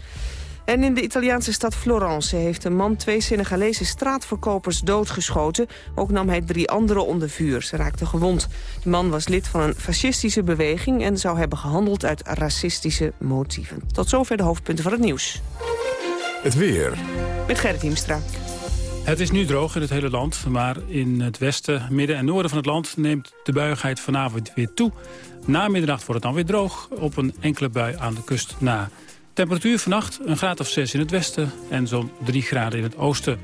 En in de Italiaanse stad Florence heeft een man twee Senegalese straatverkopers doodgeschoten. Ook nam hij drie anderen onder vuur. Ze raakten gewond. De man was lid van een fascistische beweging en zou hebben gehandeld uit racistische motieven. Tot zover de hoofdpunten van het nieuws. Het weer. Met Gerrit Hiemstra. Het is nu droog in het hele land, maar in het westen, midden en noorden van het land neemt de buigheid vanavond weer toe. Na middernacht wordt het dan weer droog, op een enkele bui aan de kust na. Temperatuur vannacht een graad of 6 in het westen en zo'n 3 graden in het oosten.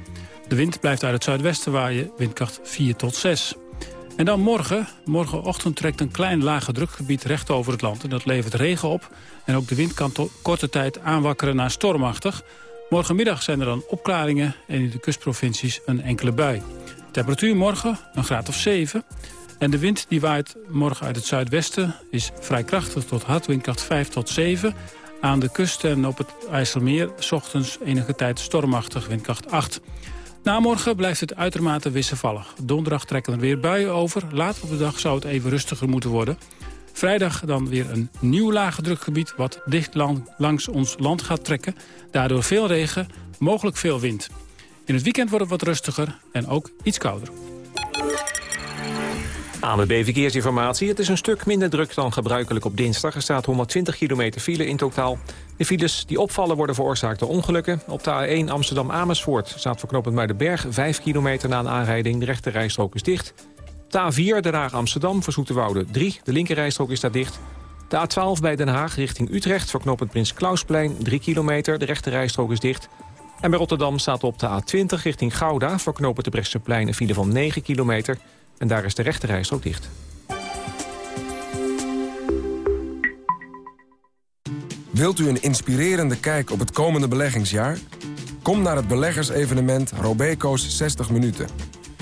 De wind blijft uit het zuidwesten waaien, windkracht 4 tot 6. En dan morgen. Morgenochtend trekt een klein lage drukgebied recht over het land. En dat levert regen op. En ook de wind kan tot korte tijd aanwakkeren naar stormachtig. Morgenmiddag zijn er dan opklaringen en in de kustprovincies een enkele bui. Temperatuur morgen een graad of 7. En de wind die waait morgen uit het zuidwesten is vrij krachtig tot hard windkracht 5 tot 7 aan de kust en op het IJsselmeer... Ochtends enige tijd stormachtig, windkracht 8. Na morgen blijft het uitermate wisselvallig. Donderdag trekken er weer buien over. Later op de dag zou het even rustiger moeten worden. Vrijdag dan weer een nieuw lage drukgebied... wat dicht langs ons land gaat trekken. Daardoor veel regen, mogelijk veel wind. In het weekend wordt het wat rustiger en ook iets kouder. ANWB Verkeersinformatie. Het is een stuk minder druk dan gebruikelijk op dinsdag. Er staat 120 kilometer file in totaal. De files die opvallen worden veroorzaakt door ongelukken. Op de A1 Amsterdam-Amersfoort staat voor bij de Berg 5 kilometer na een aanrijding. De rechte rijstrook is dicht. De A4 Den Haag Amsterdam voor Zoeterwoude 3. De linkerrijstrook is daar dicht. De A12 bij Den Haag richting Utrecht voor knooppunt Prins Klausplein 3 kilometer. De rechte rijstrook is dicht. En bij Rotterdam staat op de A20 richting Gouda voor knooppunt de Brechtseplein een file van 9 kilometer. En daar is de rechterreis ook dicht. Wilt u een inspirerende kijk op het komende beleggingsjaar? Kom naar het beleggersevenement Robeco's 60 Minuten.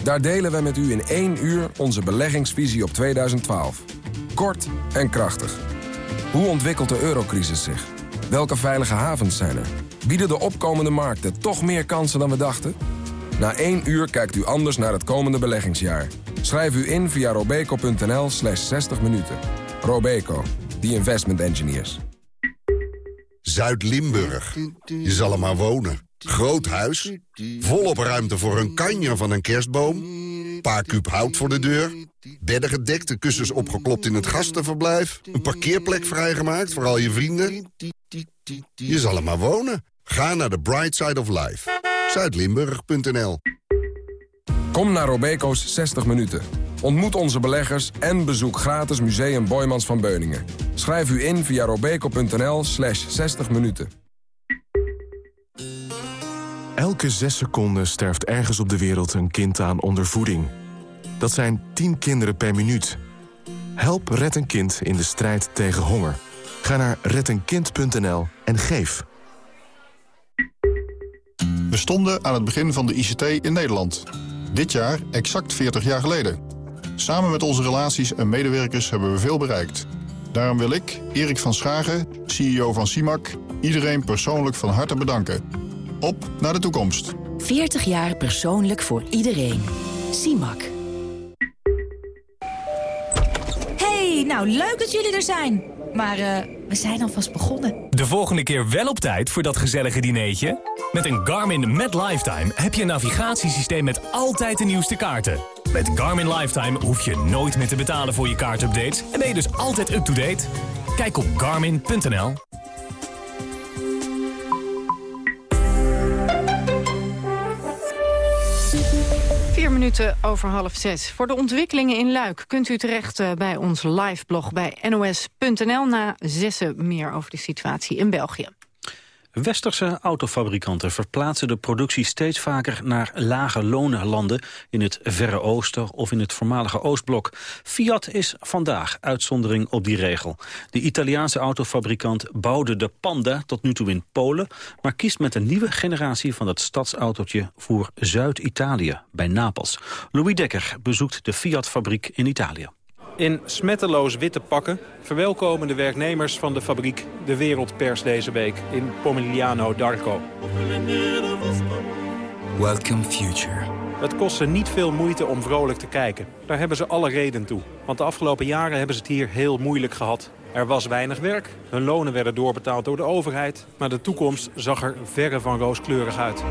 Daar delen we met u in één uur onze beleggingsvisie op 2012. Kort en krachtig. Hoe ontwikkelt de eurocrisis zich? Welke veilige havens zijn er? Bieden de opkomende markten toch meer kansen dan we dachten? Na één uur kijkt u anders naar het komende beleggingsjaar. Schrijf u in via robeco.nl slash 60 minuten. Robeco, the investment engineers. Zuid-Limburg. Je zal er maar wonen. Groot huis, volop ruimte voor een kanjer van een kerstboom... paar kuub hout voor de deur, bedden gedekt, de kussens opgeklopt in het gastenverblijf... een parkeerplek vrijgemaakt voor al je vrienden. Je zal er maar wonen. Ga naar de Bright Side of Life. Zuidlimburg.nl Kom naar Robeco's 60 minuten. Ontmoet onze beleggers en bezoek gratis Museum Boymans van Beuningen. Schrijf u in via robeco.nl slash 60 minuten. Elke zes seconden sterft ergens op de wereld een kind aan ondervoeding. Dat zijn 10 kinderen per minuut. Help Red een Kind in de strijd tegen honger. Ga naar reddenkind.nl en geef. We stonden aan het begin van de ICT in Nederland... Dit jaar exact 40 jaar geleden. Samen met onze relaties en medewerkers hebben we veel bereikt. Daarom wil ik, Erik van Schagen, CEO van CIMAC... iedereen persoonlijk van harte bedanken. Op naar de toekomst. 40 jaar persoonlijk voor iedereen. CIMAC. Hey, nou leuk dat jullie er zijn. Maar uh, we zijn alvast begonnen. De volgende keer wel op tijd voor dat gezellige dineetje? Met een Garmin Met Lifetime heb je een navigatiesysteem met altijd de nieuwste kaarten. Met Garmin Lifetime hoef je nooit meer te betalen voor je kaartupdates... en ben je dus altijd up-to-date. Kijk op garmin.nl. minuten over half zes. Voor de ontwikkelingen in Luik kunt u terecht eh, bij ons liveblog bij nos.nl. Na zessen meer over de situatie in België. Westerse autofabrikanten verplaatsen de productie steeds vaker naar lage lonenlanden in het Verre Oosten of in het voormalige Oostblok. Fiat is vandaag uitzondering op die regel. De Italiaanse autofabrikant bouwde de Panda tot nu toe in Polen, maar kiest met een nieuwe generatie van het stadsautootje voor Zuid-Italië, bij Napels. Louis Dekker bezoekt de Fiat-fabriek in Italië. In smetteloos witte pakken verwelkomen de werknemers van de fabriek de wereldpers deze week in Pomigliano d'Arco. Welcome future. Het kost ze niet veel moeite om vrolijk te kijken. Daar hebben ze alle reden toe. Want de afgelopen jaren hebben ze het hier heel moeilijk gehad. Er was weinig werk, hun lonen werden doorbetaald door de overheid... maar de toekomst zag er verre van rooskleurig uit.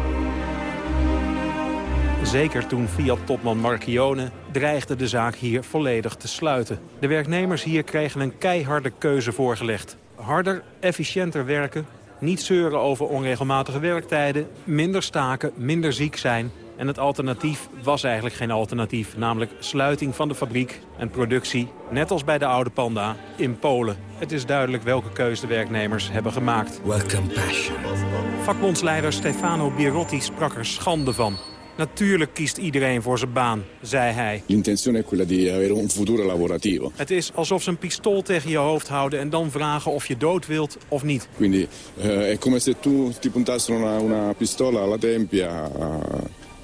Zeker toen Fiat-topman Marchione dreigde de zaak hier volledig te sluiten. De werknemers hier kregen een keiharde keuze voorgelegd. Harder, efficiënter werken, niet zeuren over onregelmatige werktijden... minder staken, minder ziek zijn. En het alternatief was eigenlijk geen alternatief. Namelijk sluiting van de fabriek en productie, net als bij de oude Panda, in Polen. Het is duidelijk welke keuze de werknemers hebben gemaakt. Welcome passion. Vakbondsleider Stefano Birotti sprak er schande van. Natuurlijk kiest iedereen voor zijn baan, zei hij. L'intenzione è quella di avere un futuro lavorativo. Het is alsof ze een pistool tegen je hoofd houden en dan vragen of je dood wilt of niet. Quindi eh, è come se tu ti puntassero una, una pistola alla tempia.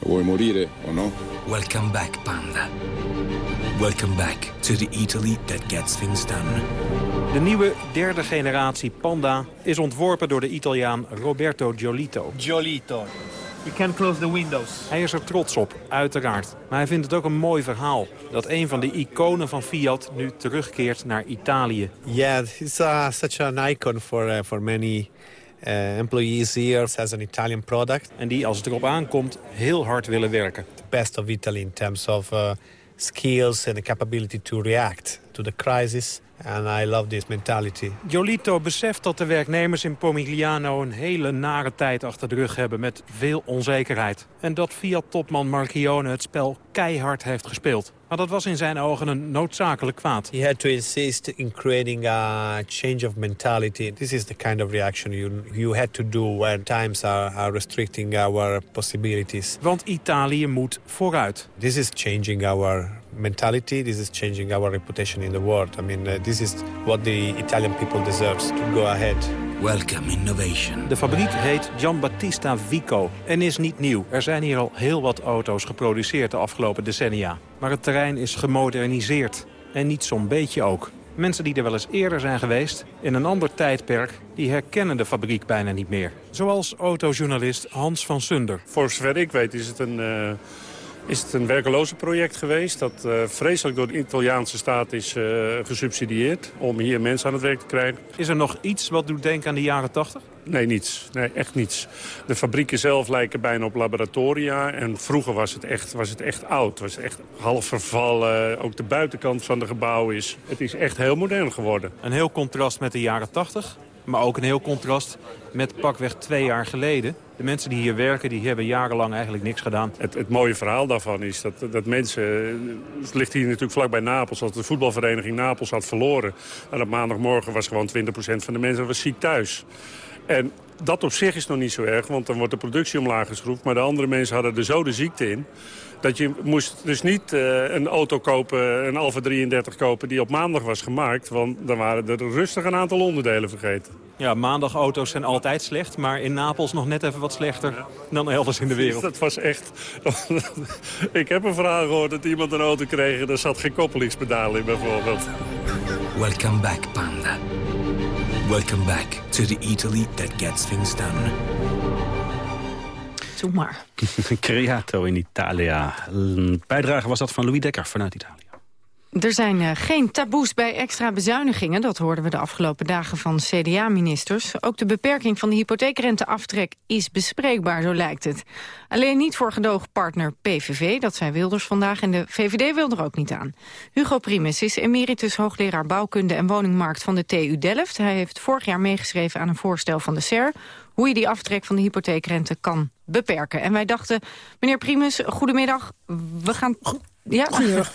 vuoi morire o no? Welcome back, Panda. Welcome back to the Italy that gets things done. De nieuwe derde generatie Panda is ontworpen door de Italiaan Roberto Giolito. Giolito. You can close the windows. Hij is er trots op, uiteraard. Maar hij vindt het ook een mooi verhaal. Dat een van de iconen van Fiat nu terugkeert naar Italië. Yeah, it's uh, such an icon for, uh, for many uh, employees here as an Italian product. En die, als het erop aankomt, heel hard willen werken. The best of Italy in terms of uh, skills and the capability to react to the crisis. And I love this mentality. Giolito beseft dat de werknemers in Pomigliano een hele nare tijd achter de rug hebben met veel onzekerheid. En dat Fiat-topman Marchione het spel keihard heeft gespeeld. Maar dat was in zijn ogen een noodzakelijk kwaad. He had to insist in creating a change of mentality. This is the kind of reaction you, you had to do when times are, are restricting our possibilities. Want Italië moet vooruit. This is changing our mentality. This is changing our reputation in the world. I mean, uh, this is what the Italian people deserves to go ahead. Welcome innovation. De fabriek heet Giambattista Vico en is niet nieuw. Er zijn hier al heel wat auto's geproduceerd de afgelopen decennia. Maar het terrein is gemoderniseerd. En niet zo'n beetje ook. Mensen die er wel eens eerder zijn geweest, in een ander tijdperk... die herkennen de fabriek bijna niet meer. Zoals autojournalist Hans van Sunder. Voor zover ik weet is het een, uh, is het een werkeloze project geweest... dat uh, vreselijk door de Italiaanse staat is uh, gesubsidieerd... om hier mensen aan het werk te krijgen. Is er nog iets wat doet denken aan de jaren 80? Nee, niets. Nee, echt niets. De fabrieken zelf lijken bijna op laboratoria. En vroeger was het echt, was het echt oud. Was het echt half vervallen. Ook de buitenkant van de gebouw is... Het is echt heel modern geworden. Een heel contrast met de jaren 80. Maar ook een heel contrast met pakweg twee jaar geleden. De mensen die hier werken, die hebben jarenlang eigenlijk niks gedaan. Het, het mooie verhaal daarvan is dat, dat mensen... Het ligt hier natuurlijk vlakbij Napels. Als de voetbalvereniging Napels had verloren... en op maandagmorgen was gewoon 20% van de mensen was ziek thuis. En dat op zich is nog niet zo erg, want dan wordt de productie omlaag geschroefd. Maar de andere mensen hadden er zo de ziekte in... dat je moest dus niet uh, een auto kopen, een Alfa 33 kopen... die op maandag was gemaakt, want dan waren er rustig een aantal onderdelen vergeten. Ja, maandagauto's zijn altijd slecht, maar in Napels nog net even wat slechter ja. dan elders in de wereld. Dat was echt... Ik heb een verhaal gehoord dat iemand een auto kreeg en er zat geen koppelingspedaal in bijvoorbeeld. Welcome back, Panda. Welcome back to the Italy that gets things done. Maar. Creato in Italia. Bijdrage was dat van Louis Dekker vanuit Italië. Er zijn uh, geen taboes bij extra bezuinigingen. Dat hoorden we de afgelopen dagen van CDA-ministers. Ook de beperking van de hypotheekrenteaftrek is bespreekbaar, zo lijkt het. Alleen niet voor gedoogpartner PVV, dat zei Wilders vandaag... en de VVD wil er ook niet aan. Hugo Primus is emeritus hoogleraar bouwkunde en woningmarkt van de TU Delft. Hij heeft vorig jaar meegeschreven aan een voorstel van de SER... hoe je die aftrek van de hypotheekrente kan beperken. En wij dachten, meneer Primus, goedemiddag, we gaan... Ja. Goedemiddag?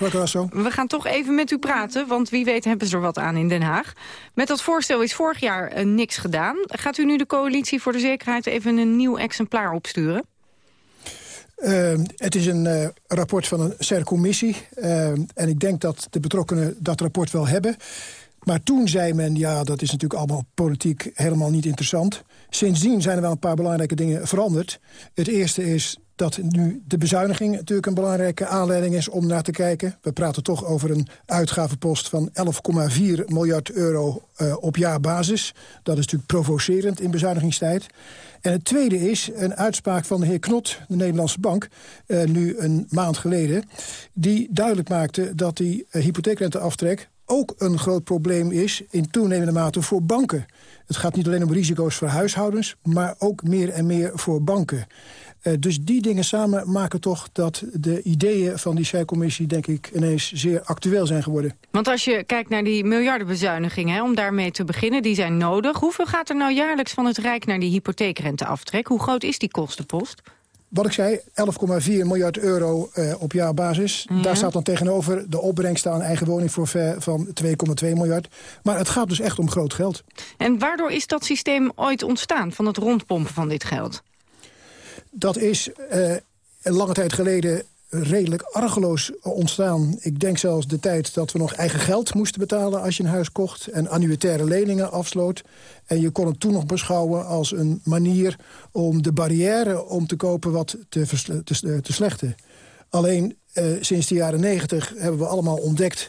We gaan toch even met u praten, want wie weet hebben ze er wat aan in Den Haag. Met dat voorstel is vorig jaar uh, niks gedaan. Gaat u nu de coalitie voor de zekerheid even een nieuw exemplaar opsturen? Uh, het is een uh, rapport van een CER-commissie. Uh, en ik denk dat de betrokkenen dat rapport wel hebben. Maar toen zei men, ja, dat is natuurlijk allemaal politiek helemaal niet interessant. Sindsdien zijn er wel een paar belangrijke dingen veranderd. Het eerste is dat nu de bezuiniging natuurlijk een belangrijke aanleiding is om naar te kijken. We praten toch over een uitgavenpost van 11,4 miljard euro uh, op jaarbasis. Dat is natuurlijk provocerend in bezuinigingstijd. En het tweede is een uitspraak van de heer Knot, de Nederlandse bank... Uh, nu een maand geleden, die duidelijk maakte dat die uh, hypotheekrenteaftrek ook een groot probleem is in toenemende mate voor banken. Het gaat niet alleen om risico's voor huishoudens, maar ook meer en meer voor banken. Uh, dus die dingen samen maken toch dat de ideeën van die CER-commissie... denk ik ineens zeer actueel zijn geworden. Want als je kijkt naar die miljardenbezuinigingen... Hè, om daarmee te beginnen, die zijn nodig. Hoeveel gaat er nou jaarlijks van het Rijk naar die hypotheekrenteaftrek? Hoe groot is die kostenpost? Wat ik zei, 11,4 miljard euro uh, op jaarbasis. Ja. Daar staat dan tegenover de opbrengst aan eigen woningforfait van 2,2 miljard. Maar het gaat dus echt om groot geld. En waardoor is dat systeem ooit ontstaan, van het rondpompen van dit geld? Dat is een lange tijd geleden redelijk argeloos ontstaan. Ik denk zelfs de tijd dat we nog eigen geld moesten betalen als je een huis kocht... en annuitaire leningen afsloot. En je kon het toen nog beschouwen als een manier om de barrière om te kopen wat te, te, te slechten. Alleen uh, sinds de jaren negentig hebben we allemaal ontdekt...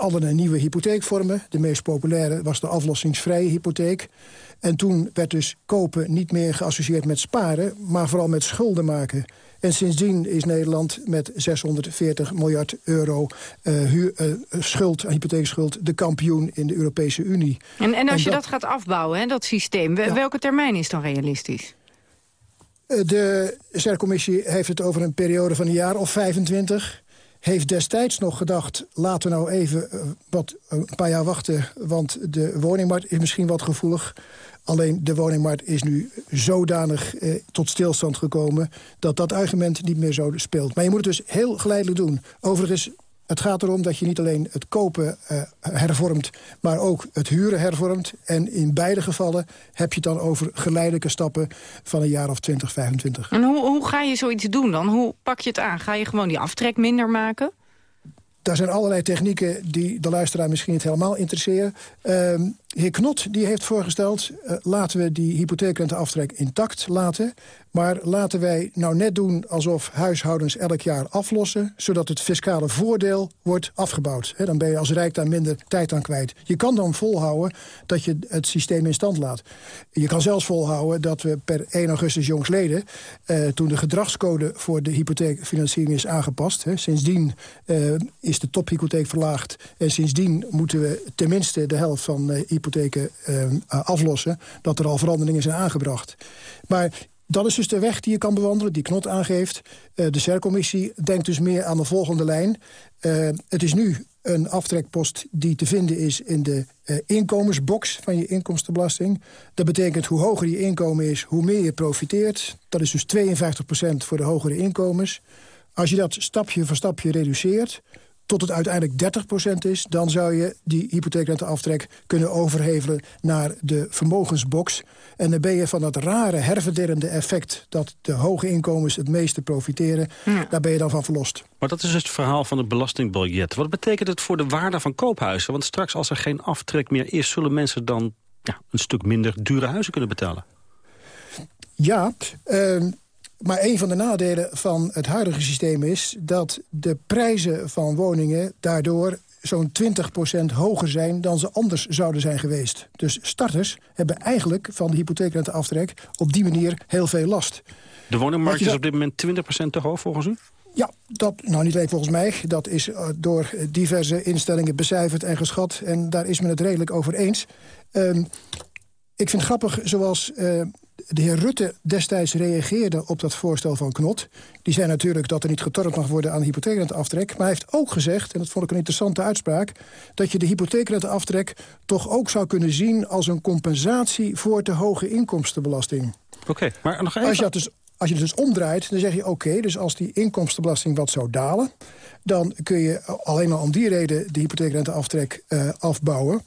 allerlei nieuwe hypotheekvormen. De meest populaire was de aflossingsvrije hypotheek. En toen werd dus kopen niet meer geassocieerd met sparen... maar vooral met schulden maken... En sindsdien is Nederland met 640 miljard euro uh, huur, uh, schuld, hypotheekschuld, de kampioen in de Europese Unie. En, en als en je dat, dat, gaat afbouwen, hè, dat systeem, ja. welke termijn is dan realistisch? De CER-commissie heeft het over een periode van een jaar of 25 heeft destijds nog gedacht... laten we nou even uh, wat, een paar jaar wachten... want de woningmarkt is misschien wat gevoelig. Alleen de woningmarkt is nu zodanig eh, tot stilstand gekomen... dat dat argument niet meer zo speelt. Maar je moet het dus heel geleidelijk doen. Overigens, het gaat erom dat je niet alleen het kopen uh, hervormt... maar ook het huren hervormt. En in beide gevallen heb je het dan over geleidelijke stappen... van een jaar of 20, 25. En hoe, hoe ga je zoiets doen dan? Hoe pak je het aan? Ga je gewoon die aftrek minder maken? Daar zijn allerlei technieken die de luisteraar misschien niet helemaal interesseren. Uh, heer Knot die heeft voorgesteld... Uh, laten we die hypotheekrenteaftrek intact laten... maar laten wij nou net doen alsof huishoudens elk jaar aflossen... zodat het fiscale voordeel wordt afgebouwd. Dan ben je als Rijk daar minder tijd aan kwijt. Je kan dan volhouden dat je het systeem in stand laat. Je kan zelfs volhouden dat we per 1 augustus jongsleden... Uh, toen de gedragscode voor de hypotheekfinanciering is aangepast... Sindsdien uh, is de tophypotheek verlaagd... en sindsdien moeten we tenminste de helft van uh, hypotheken uh, aflossen... dat er al veranderingen zijn aangebracht. Maar dat is dus de weg die je kan bewandelen, die Knot aangeeft. Uh, de CER-commissie denkt dus meer aan de volgende lijn. Uh, het is nu een aftrekpost die te vinden is in de uh, inkomensbox van je inkomstenbelasting. Dat betekent hoe hoger je inkomen is, hoe meer je profiteert. Dat is dus 52% voor de hogere inkomens. Als je dat stapje voor stapje reduceert tot het uiteindelijk 30% is... dan zou je die hypotheekrenteaftrek kunnen overhevelen naar de vermogensbox. En dan ben je van dat rare herverderende effect... dat de hoge inkomens het meeste profiteren, ja. daar ben je dan van verlost. Maar dat is het verhaal van het belastingbiljet. Wat betekent het voor de waarde van koophuizen? Want straks als er geen aftrek meer is... zullen mensen dan ja, een stuk minder dure huizen kunnen betalen. Ja, uh, maar een van de nadelen van het huidige systeem is... dat de prijzen van woningen daardoor zo'n 20% hoger zijn dan ze anders zouden zijn geweest. Dus starters hebben eigenlijk van de hypotheekrenteaftrek op die manier heel veel last. De woningmarkt is op dit moment 20% te hoog volgens u? Ja, Dat, nou niet alleen volgens mij, dat is uh, door diverse instellingen becijferd en geschat. En daar is men het redelijk over eens. Uh, ik vind het grappig zoals uh, de heer Rutte destijds reageerde op dat voorstel van Knot. Die zei natuurlijk dat er niet getornd mag worden aan de hypotheekrenteaftrek. Maar hij heeft ook gezegd, en dat vond ik een interessante uitspraak... dat je de hypotheekrenteaftrek toch ook zou kunnen zien... als een compensatie voor te hoge inkomstenbelasting. Oké, okay, maar nog even... Als je, dat dus, als je het dus omdraait, dan zeg je oké... Okay, dus als die inkomstenbelasting wat zou dalen... dan kun je alleen al om die reden de hypotheekrenteaftrek uh, afbouwen.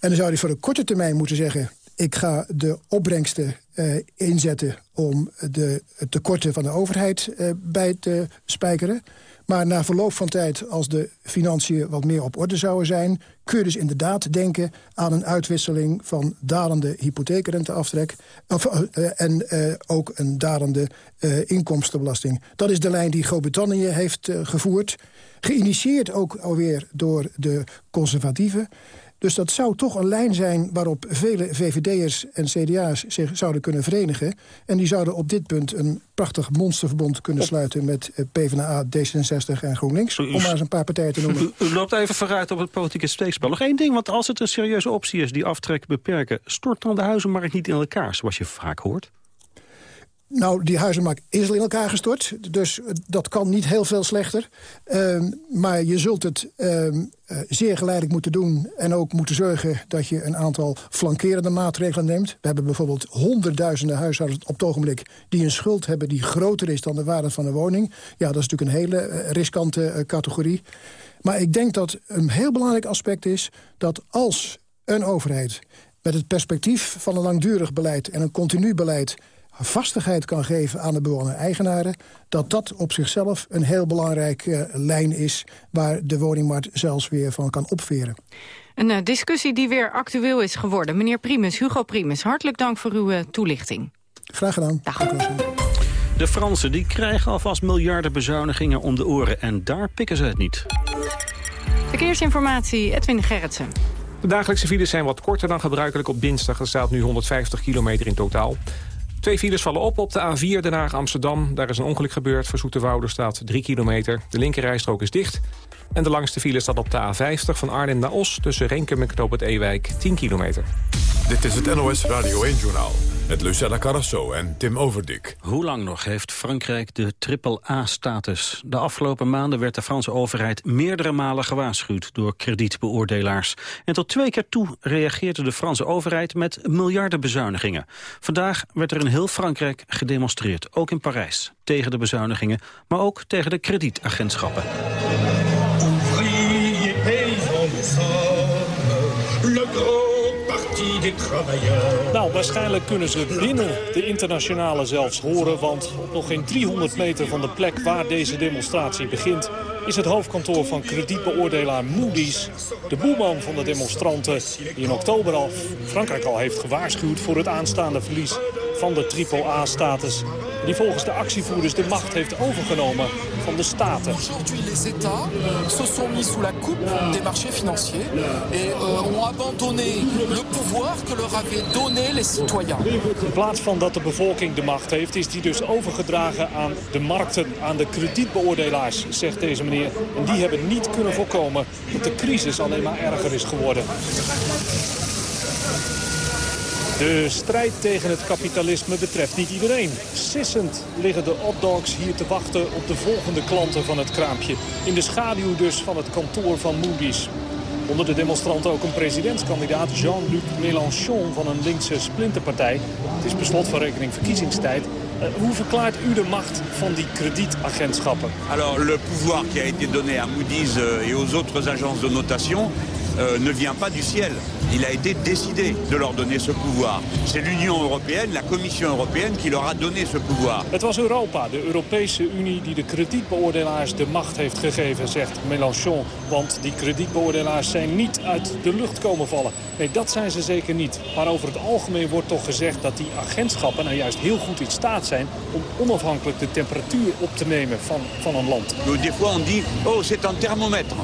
En dan zou je voor de korte termijn moeten zeggen ik ga de opbrengsten uh, inzetten om de tekorten van de overheid uh, bij te spijkeren. Maar na verloop van tijd, als de financiën wat meer op orde zouden zijn... kun je dus inderdaad denken aan een uitwisseling van dalende hypotheekrenteaftrek... Of, uh, en ook een dalende inkomstenbelasting. Dat is de lijn die Groot-Brittannië heeft gevoerd. Geïnitieerd ook alweer door de conservatieven. Dus dat zou toch een lijn zijn waarop vele VVD'ers en CDA's zich zouden kunnen verenigen. En die zouden op dit punt een prachtig monsterverbond kunnen sluiten... met eh, PvdA, D66 en GroenLinks, om maar eens een paar partijen te noemen. U, loopt even vooruit op het politieke steekspel. Nog één ding, want als het een serieuze optie is die aftrek beperken... stort dan de huizenmarkt niet in elkaar, zoals je vaak hoort? Nou, die huizenmarkt is al in elkaar gestort. Dus dat kan niet heel veel slechter. Uh, maar je zult het uh, zeer geleidelijk moeten doen. En ook moeten zorgen dat je een aantal flankerende maatregelen neemt. We hebben bijvoorbeeld honderdduizenden huishoudens op het ogenblik... die een schuld hebben die groter is dan de waarde van de woning. Ja, dat is natuurlijk een hele uh, riskante uh, categorie. Maar ik denk dat een heel belangrijk aspect is... dat als een overheid met het perspectief van een langdurig beleid... en een continu beleid vastigheid kan geven aan de bewoner-eigenaren... dat dat op zichzelf een heel belangrijke uh, lijn is... waar de woningmarkt zelfs weer van kan opveren. Een uh, discussie die weer actueel is geworden. Meneer Primus, Hugo Primus, hartelijk dank voor uw uh, toelichting. Graag gedaan. Dag. De Fransen die krijgen alvast miljarden bezuinigingen om de oren... en daar pikken ze het niet. Verkeersinformatie, Edwin Gerritsen. De dagelijkse files zijn wat korter dan gebruikelijk op dinsdag. Er staat nu 150 kilometer in totaal. Twee files vallen op op de A4 Den Haag-Amsterdam. Daar is een ongeluk gebeurd. Voor Zoeterwoude staat 3 kilometer. De linkerrijstrook is dicht. En de langste file staat op de A50 van Arnhem naar Os... tussen Renkum en Knoop het Ewijk, 10 kilometer. Dit is het NOS Radio 1-journaal met Lucella Carrasso en Tim Overdik. Hoe lang nog heeft Frankrijk de triple-A-status? De afgelopen maanden werd de Franse overheid meerdere malen gewaarschuwd door kredietbeoordelaars. En tot twee keer toe reageerde de Franse overheid met miljarden bezuinigingen. Vandaag werd er in heel Frankrijk gedemonstreerd, ook in Parijs, tegen de bezuinigingen, maar ook tegen de kredietagentschappen. Nou, waarschijnlijk kunnen ze binnen de internationale zelfs horen... want op nog geen 300 meter van de plek waar deze demonstratie begint... is het hoofdkantoor van kredietbeoordelaar Moody's... de boeman van de demonstranten die in oktober al Frankrijk al heeft gewaarschuwd... voor het aanstaande verlies van de triple-A-status die volgens de actievoerders de macht heeft overgenomen van de staten. Les États se sont mis sous la coupe des marchés financiers et euh, ont abandonné le pouvoir que leur avaient donné les citoyens. In plaats van dat de bevolking de macht heeft, is die dus overgedragen aan de markten, aan de kredietbeoordelaars, zegt deze meneer. En die hebben niet kunnen voorkomen dat de crisis alleen maar erger is geworden. De strijd tegen het kapitalisme betreft niet iedereen. Sissend liggen de hotdogs hier te wachten op de volgende klanten van het kraampje. In de schaduw dus van het kantoor van Moody's. Onder de demonstranten ook een presidentskandidaat, Jean-Luc Mélenchon van een linkse splinterpartij. Het is beslot van rekening verkiezingstijd. Uh, hoe verklaart u de macht van die kredietagentschappen? Alors, le pouvoir qui a été donné à Moody's euh, et aux autres agences de notation euh, ne vient pas du ciel. Il a été décidé de leur donner ce pouvoir. C'est l'Union européenne, la Commission européenne qui leur a donné ce pouvoir. Het was Europa, de Europese Unie, die de kredietbeoordelaars de macht heeft gegeven, zegt Mélenchon. Want die kredietbeoordelaars zijn niet uit de lucht komen vallen. Nee, dat zijn ze zeker niet. Maar over het algemeen wordt toch gezegd dat die agentschappen nou juist heel goed in staat zijn om onafhankelijk de temperatuur op te nemen van, van een land. Des fois on dit, oh c'est un thermomètre.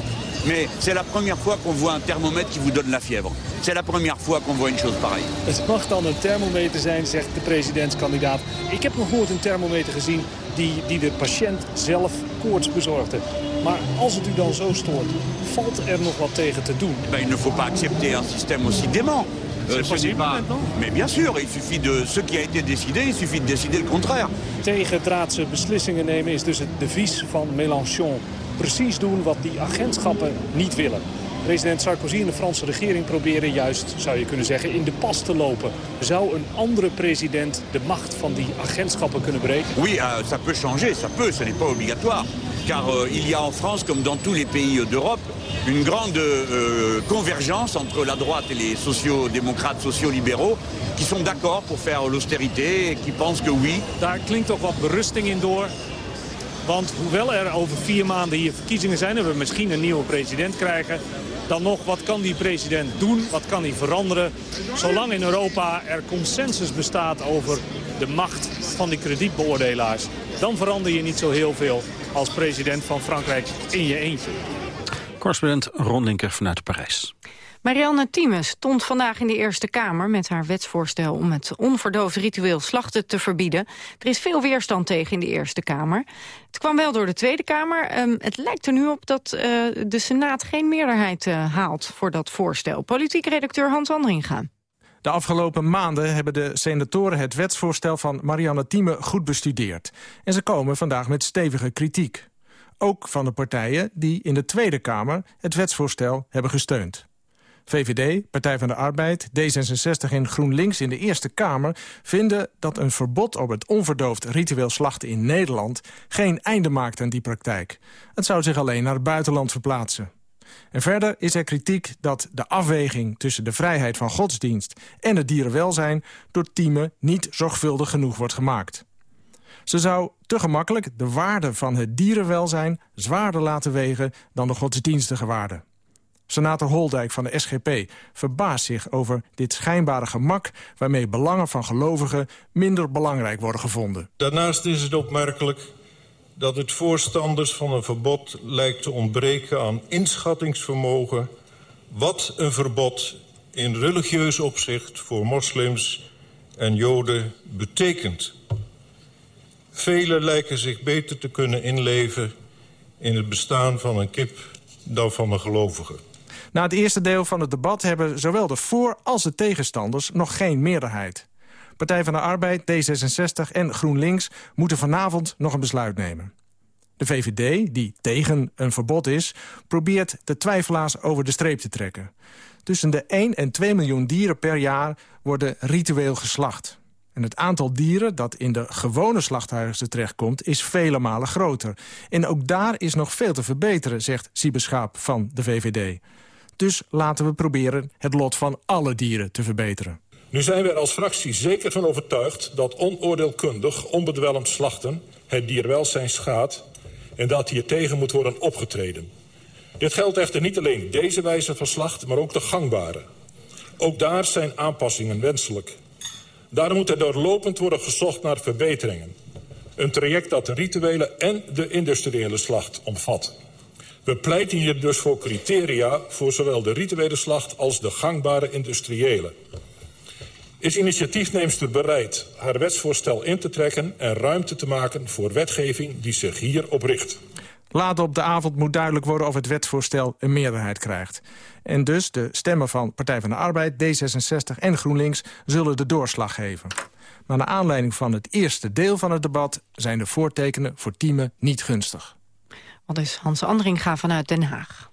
Mais c'est la première fois qu'on voit un thermomètre qui vous donne la fièvre. C'est la première fois qu'on voit une chose pareille. Het mag dan een thermometer zijn, zegt de presidentskandidaat. Ik heb nog nooit een thermometer gezien die, die de patiënt zelf koorts bezorgde. Maar als het u dan zo stoort, valt er nog wat tegen te doen? Ben, il ne faut pas accepter un système aussi dément. Euh, possible pas- Mais bien sûr, il suffit de ce qui a été décidé, il suffit de décider le contraire. Tegendraadse beslissingen nemen is dus het devies van Mélenchon. Precies doen wat die agentschappen niet willen. President Sarkozy en de Franse regering proberen juist, zou je kunnen zeggen, in de pas te lopen. Zou een andere president de macht van die agentschappen kunnen breken? Oui, euh, ça peut changer, ça peut, ce n'est pas obligatoire. Car euh, il y a en France, comme dans tous les pays d'Europe, une grande euh, convergence entre la droite et les sociaux-démocrates, sociaux-libéraux, qui sont d'accord pour faire l'austérité et qui pensent que oui, Daar klinkt toch wat berusting in door. Want hoewel er over vier maanden hier verkiezingen zijn... en we misschien een nieuwe president krijgen... dan nog, wat kan die president doen? Wat kan hij veranderen? Zolang in Europa er consensus bestaat over de macht van die kredietbeoordelaars... dan verander je niet zo heel veel als president van Frankrijk in je eentje. Correspondent Ron Linker vanuit Parijs. Marianne Thieme stond vandaag in de Eerste Kamer met haar wetsvoorstel om het onverdoofd ritueel slachten te verbieden. Er is veel weerstand tegen in de Eerste Kamer. Het kwam wel door de Tweede Kamer. Ehm, het lijkt er nu op dat eh, de Senaat geen meerderheid eh, haalt voor dat voorstel. Politiek redacteur Hans Andringa. De afgelopen maanden hebben de senatoren het wetsvoorstel van Marianne Thieme goed bestudeerd. En ze komen vandaag met stevige kritiek. Ook van de partijen die in de Tweede Kamer het wetsvoorstel hebben gesteund. VVD, Partij van de Arbeid, D66 en GroenLinks in de Eerste Kamer... vinden dat een verbod op het onverdoofd ritueel slachten in Nederland... geen einde maakt aan die praktijk. Het zou zich alleen naar het buitenland verplaatsen. En verder is er kritiek dat de afweging tussen de vrijheid van godsdienst... en het dierenwelzijn door Thieme niet zorgvuldig genoeg wordt gemaakt. Ze zou te gemakkelijk de waarde van het dierenwelzijn zwaarder laten wegen dan de godsdienstige waarde. Senator Holdijk van de SGP verbaast zich over dit schijnbare gemak... waarmee belangen van gelovigen minder belangrijk worden gevonden. Daarnaast is het opmerkelijk dat het voorstanders van een verbod lijkt te ontbreken aan inschattingsvermogen... wat een verbod in religieus opzicht voor moslims en joden betekent. Velen lijken zich beter te kunnen inleven in het bestaan van een kip dan van een gelovige. Na het eerste deel van het debat hebben zowel de voor- als de tegenstanders nog geen meerderheid. Partij van de Arbeid, D66 en GroenLinks moeten vanavond nog een besluit nemen. De VVD, die tegen een verbod is, probeert de twijfelaars over de streep te trekken. Tussen de 1 en 2 miljoen dieren per jaar worden ritueel geslacht. En het aantal dieren dat in de gewone slachthuizen terechtkomt... is vele malen groter. En ook daar is nog veel te verbeteren, zegt Siebe Schaap van de VVD. Dus laten we proberen het lot van alle dieren te verbeteren. Nu zijn we er als fractie zeker van overtuigd dat onoordeelkundig, onbedwelmd slachten het dierwelzijn schaadt en dat hier tegen moet worden opgetreden. Dit geldt echter niet alleen deze wijze van slacht, maar ook de gangbare. Ook daar zijn aanpassingen wenselijk. Daarom moet er doorlopend worden gezocht naar verbeteringen. Een traject dat de rituele en de industriële slacht omvat. We pleiten hier dus voor criteria voor zowel de rituele slacht als de gangbare industriële. Is initiatiefneemster bereid haar wetsvoorstel in te trekken en ruimte te maken voor wetgeving die zich hierop richt? Later op de avond moet duidelijk worden of het wetsvoorstel een meerderheid krijgt. En dus de stemmen van Partij van de Arbeid, D66 en GroenLinks zullen de doorslag geven. Maar naar aanleiding van het eerste deel van het debat zijn de voortekenen voor Tieme niet gunstig. Wat is Hans Andringa vanuit Den Haag.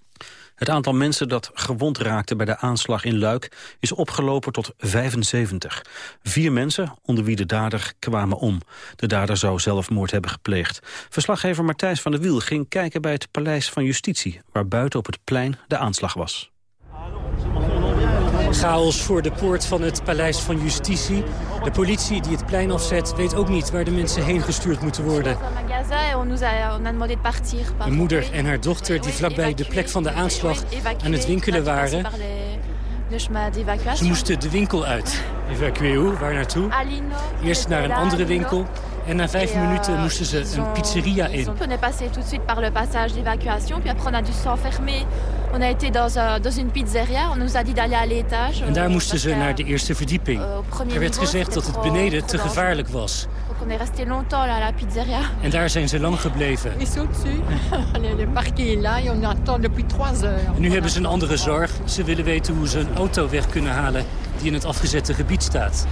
Het aantal mensen dat gewond raakte bij de aanslag in Luik is opgelopen tot 75. Vier mensen, onder wie de dader, kwamen om. De dader zou zelfmoord hebben gepleegd. Verslaggever Martijs van der Wiel ging kijken bij het Paleis van Justitie... waar buiten op het plein de aanslag was. Chaos voor de poort van het Paleis van Justitie. De politie die het plein afzet weet ook niet waar de mensen heen gestuurd moeten worden. Een moeder en haar dochter die vlakbij de plek van de aanslag aan het winkelen waren. Ze moesten de winkel uit. Evacuer hoe? Waar naartoe? Eerst naar een andere winkel. En na vijf minuten moesten ze een pizzeria in. On est passé tout de suite par le passage d'évacuation, puis après on a dû s'enfermer. On a été dans, un, dans une pizzeria, on nous a dit d'aller à l'étage. En daar moesten ze naar de eerste verdieping. Er werd gezegd dat het beneden te gevaarlijk was. on est resté longtemps là à la pizzeria. En daar zijn ze lang gebleven. Ils sont dessus. Le parquet est là et on attend depuis trois heures. En nu hebben ze een andere zorg. Ze willen weten hoe ze een auto weg kunnen halen die in het afgezette gebied staat.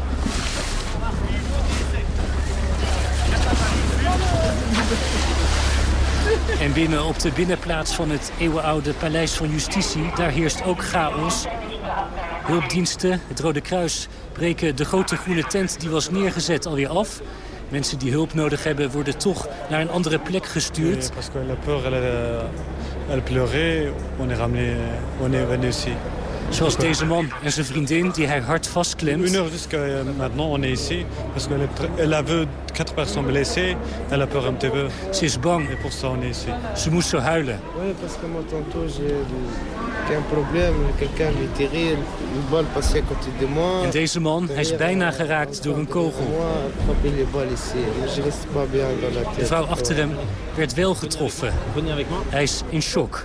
En binnen op de binnenplaats van het eeuwenoude Paleis van Justitie... daar heerst ook chaos. Hulpdiensten, het Rode Kruis, breken de grote groene tent... die was neergezet alweer af. Mensen die hulp nodig hebben worden toch naar een andere plek gestuurd. Peur. Zoals deze man en zijn vriendin die hij hard vastklemt. Une heure jusqu'à maintenant, on est ici. Parce qu'elle a vu quatre personnes blessées. Elle a peur un petit peu. Ze is bang. Et pour ça, on est ici. Ze moest zo huilen. Oui, parce que moi, tantôt, j'ai un problème. Quelqu'un m'est tiré. Une balle passée à côté de moi. En deze man, hij is bijna geraakt door een kogel. De vrouw achter hem werd wel getroffen. Hij is in shock.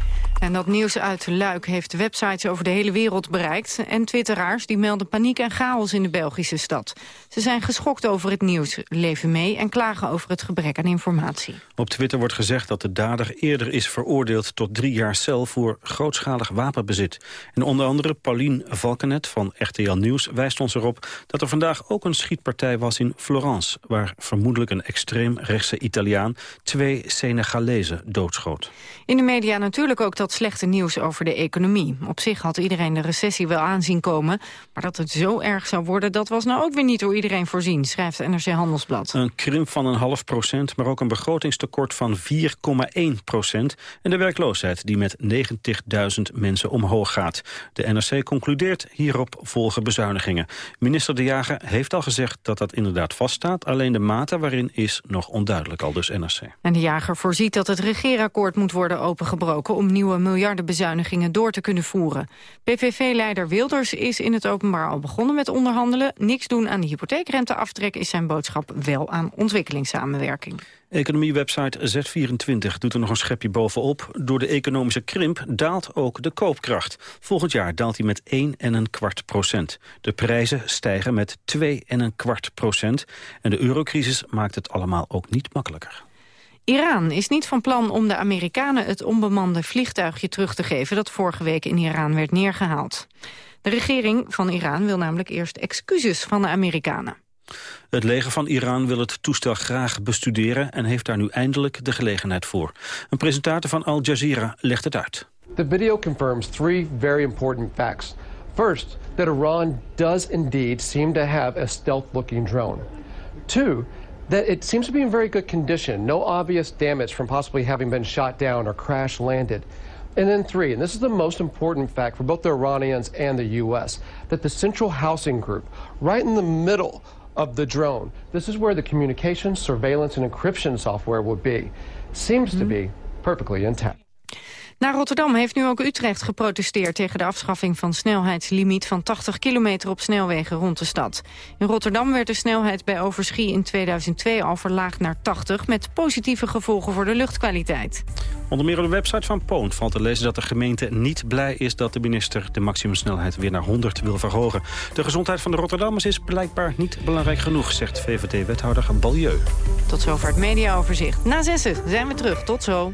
En dat nieuws uit Luik heeft websites over de hele wereld bereikt. En twitteraars die melden paniek en chaos in de Belgische stad. Ze zijn geschokt over het nieuws, leven mee en klagen over het gebrek aan informatie. Op Twitter wordt gezegd dat de dader eerder is veroordeeld tot drie jaar cel voor grootschalig wapenbezit. En onder andere Pauline Valkenet van RTL Nieuws wijst ons erop dat er vandaag ook een schietpartij was in Florence, waar vermoedelijk een extreemrechtse Italiaan twee Senegalezen doodschoot. In de media natuurlijk ook dat slechte nieuws over de economie. Op zich had iedereen de recessie wel aanzien komen, maar dat het zo erg zou worden, dat was nou ook weer niet door iedereen voorzien, schrijft NRC Handelsblad. Een krimp van een half procent, maar ook een begrotingstekort van 4,1 procent. En de werkloosheid die met 90.000 mensen omhoog gaat. De NRC concludeert hierop volgen bezuinigingen. Minister De Jager heeft al gezegd dat dat inderdaad vaststaat. Alleen de mate waarin is nog onduidelijk, al dus NRC. En De Jager voorziet dat het regeerakkoord moet worden opengebroken... om nieuwe miljardenbezuinigingen door te kunnen voeren. PVV-leider Wilders is in het openbaar al begonnen met onderhandelen. Niks doen aan de hypotheekrenteaftrek is zijn boodschap wel aan ontwikkelingssamenwerking. Economiewebsite Z24 doet er nog een schepje bovenop. Door de economische krimp daalt ook de koopkracht. Volgend jaar daalt hij met 1 en een kwart procent. De prijzen stijgen met 2 en een kwart procent. En de eurocrisis maakt het allemaal ook niet makkelijker. Iran is niet van plan om de Amerikanen het onbemande vliegtuigje terug te geven... dat vorige week in Iran werd neergehaald. De regering van Iran wil namelijk eerst excuses van de Amerikanen. Het leger van Iran wil het toestel graag bestuderen... en heeft daar nu eindelijk de gelegenheid voor. Een presentator van Al Jazeera legt het uit. The video confirms three very important facts. First, that Iran does indeed seem to have a stealth-looking drone. Two, that it seems to be in very good condition. No obvious damage from possibly having been shot down or crash landed. And then three, and this is the most important fact for both the Iranians and the U.S., that the central housing group, right in the middle of the drone, this is where the communication, surveillance, and encryption software would be, seems to mm-hmm. be perfectly intact. Na Rotterdam heeft nu ook Utrecht geprotesteerd tegen de afschaffing van snelheidslimiet van 80 kilometer op snelwegen rond de stad. In Rotterdam werd de snelheid bij Overschie in 2002 al verlaagd naar 80 met positieve gevolgen voor de luchtkwaliteit. Onder meer op de website van Poont valt te lezen dat de gemeente niet blij is dat de minister de maximumsnelheid weer naar 100 wil verhogen. De gezondheid van de Rotterdammers is blijkbaar niet belangrijk genoeg, zegt VVD-wethouder Balieu. Tot zover het mediaoverzicht. Na zessen zijn we terug. Tot zo.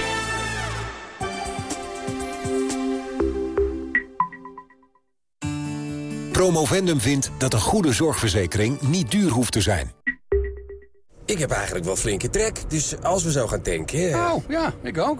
Promovendum vindt dat een goede zorgverzekering niet duur hoeft te zijn. Ik heb eigenlijk wel flinke trek, dus als we zo gaan tanken... Oh, ja, ik ook.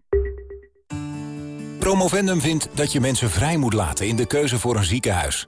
Promovendum vindt dat je mensen vrij moet laten in de keuze voor een ziekenhuis.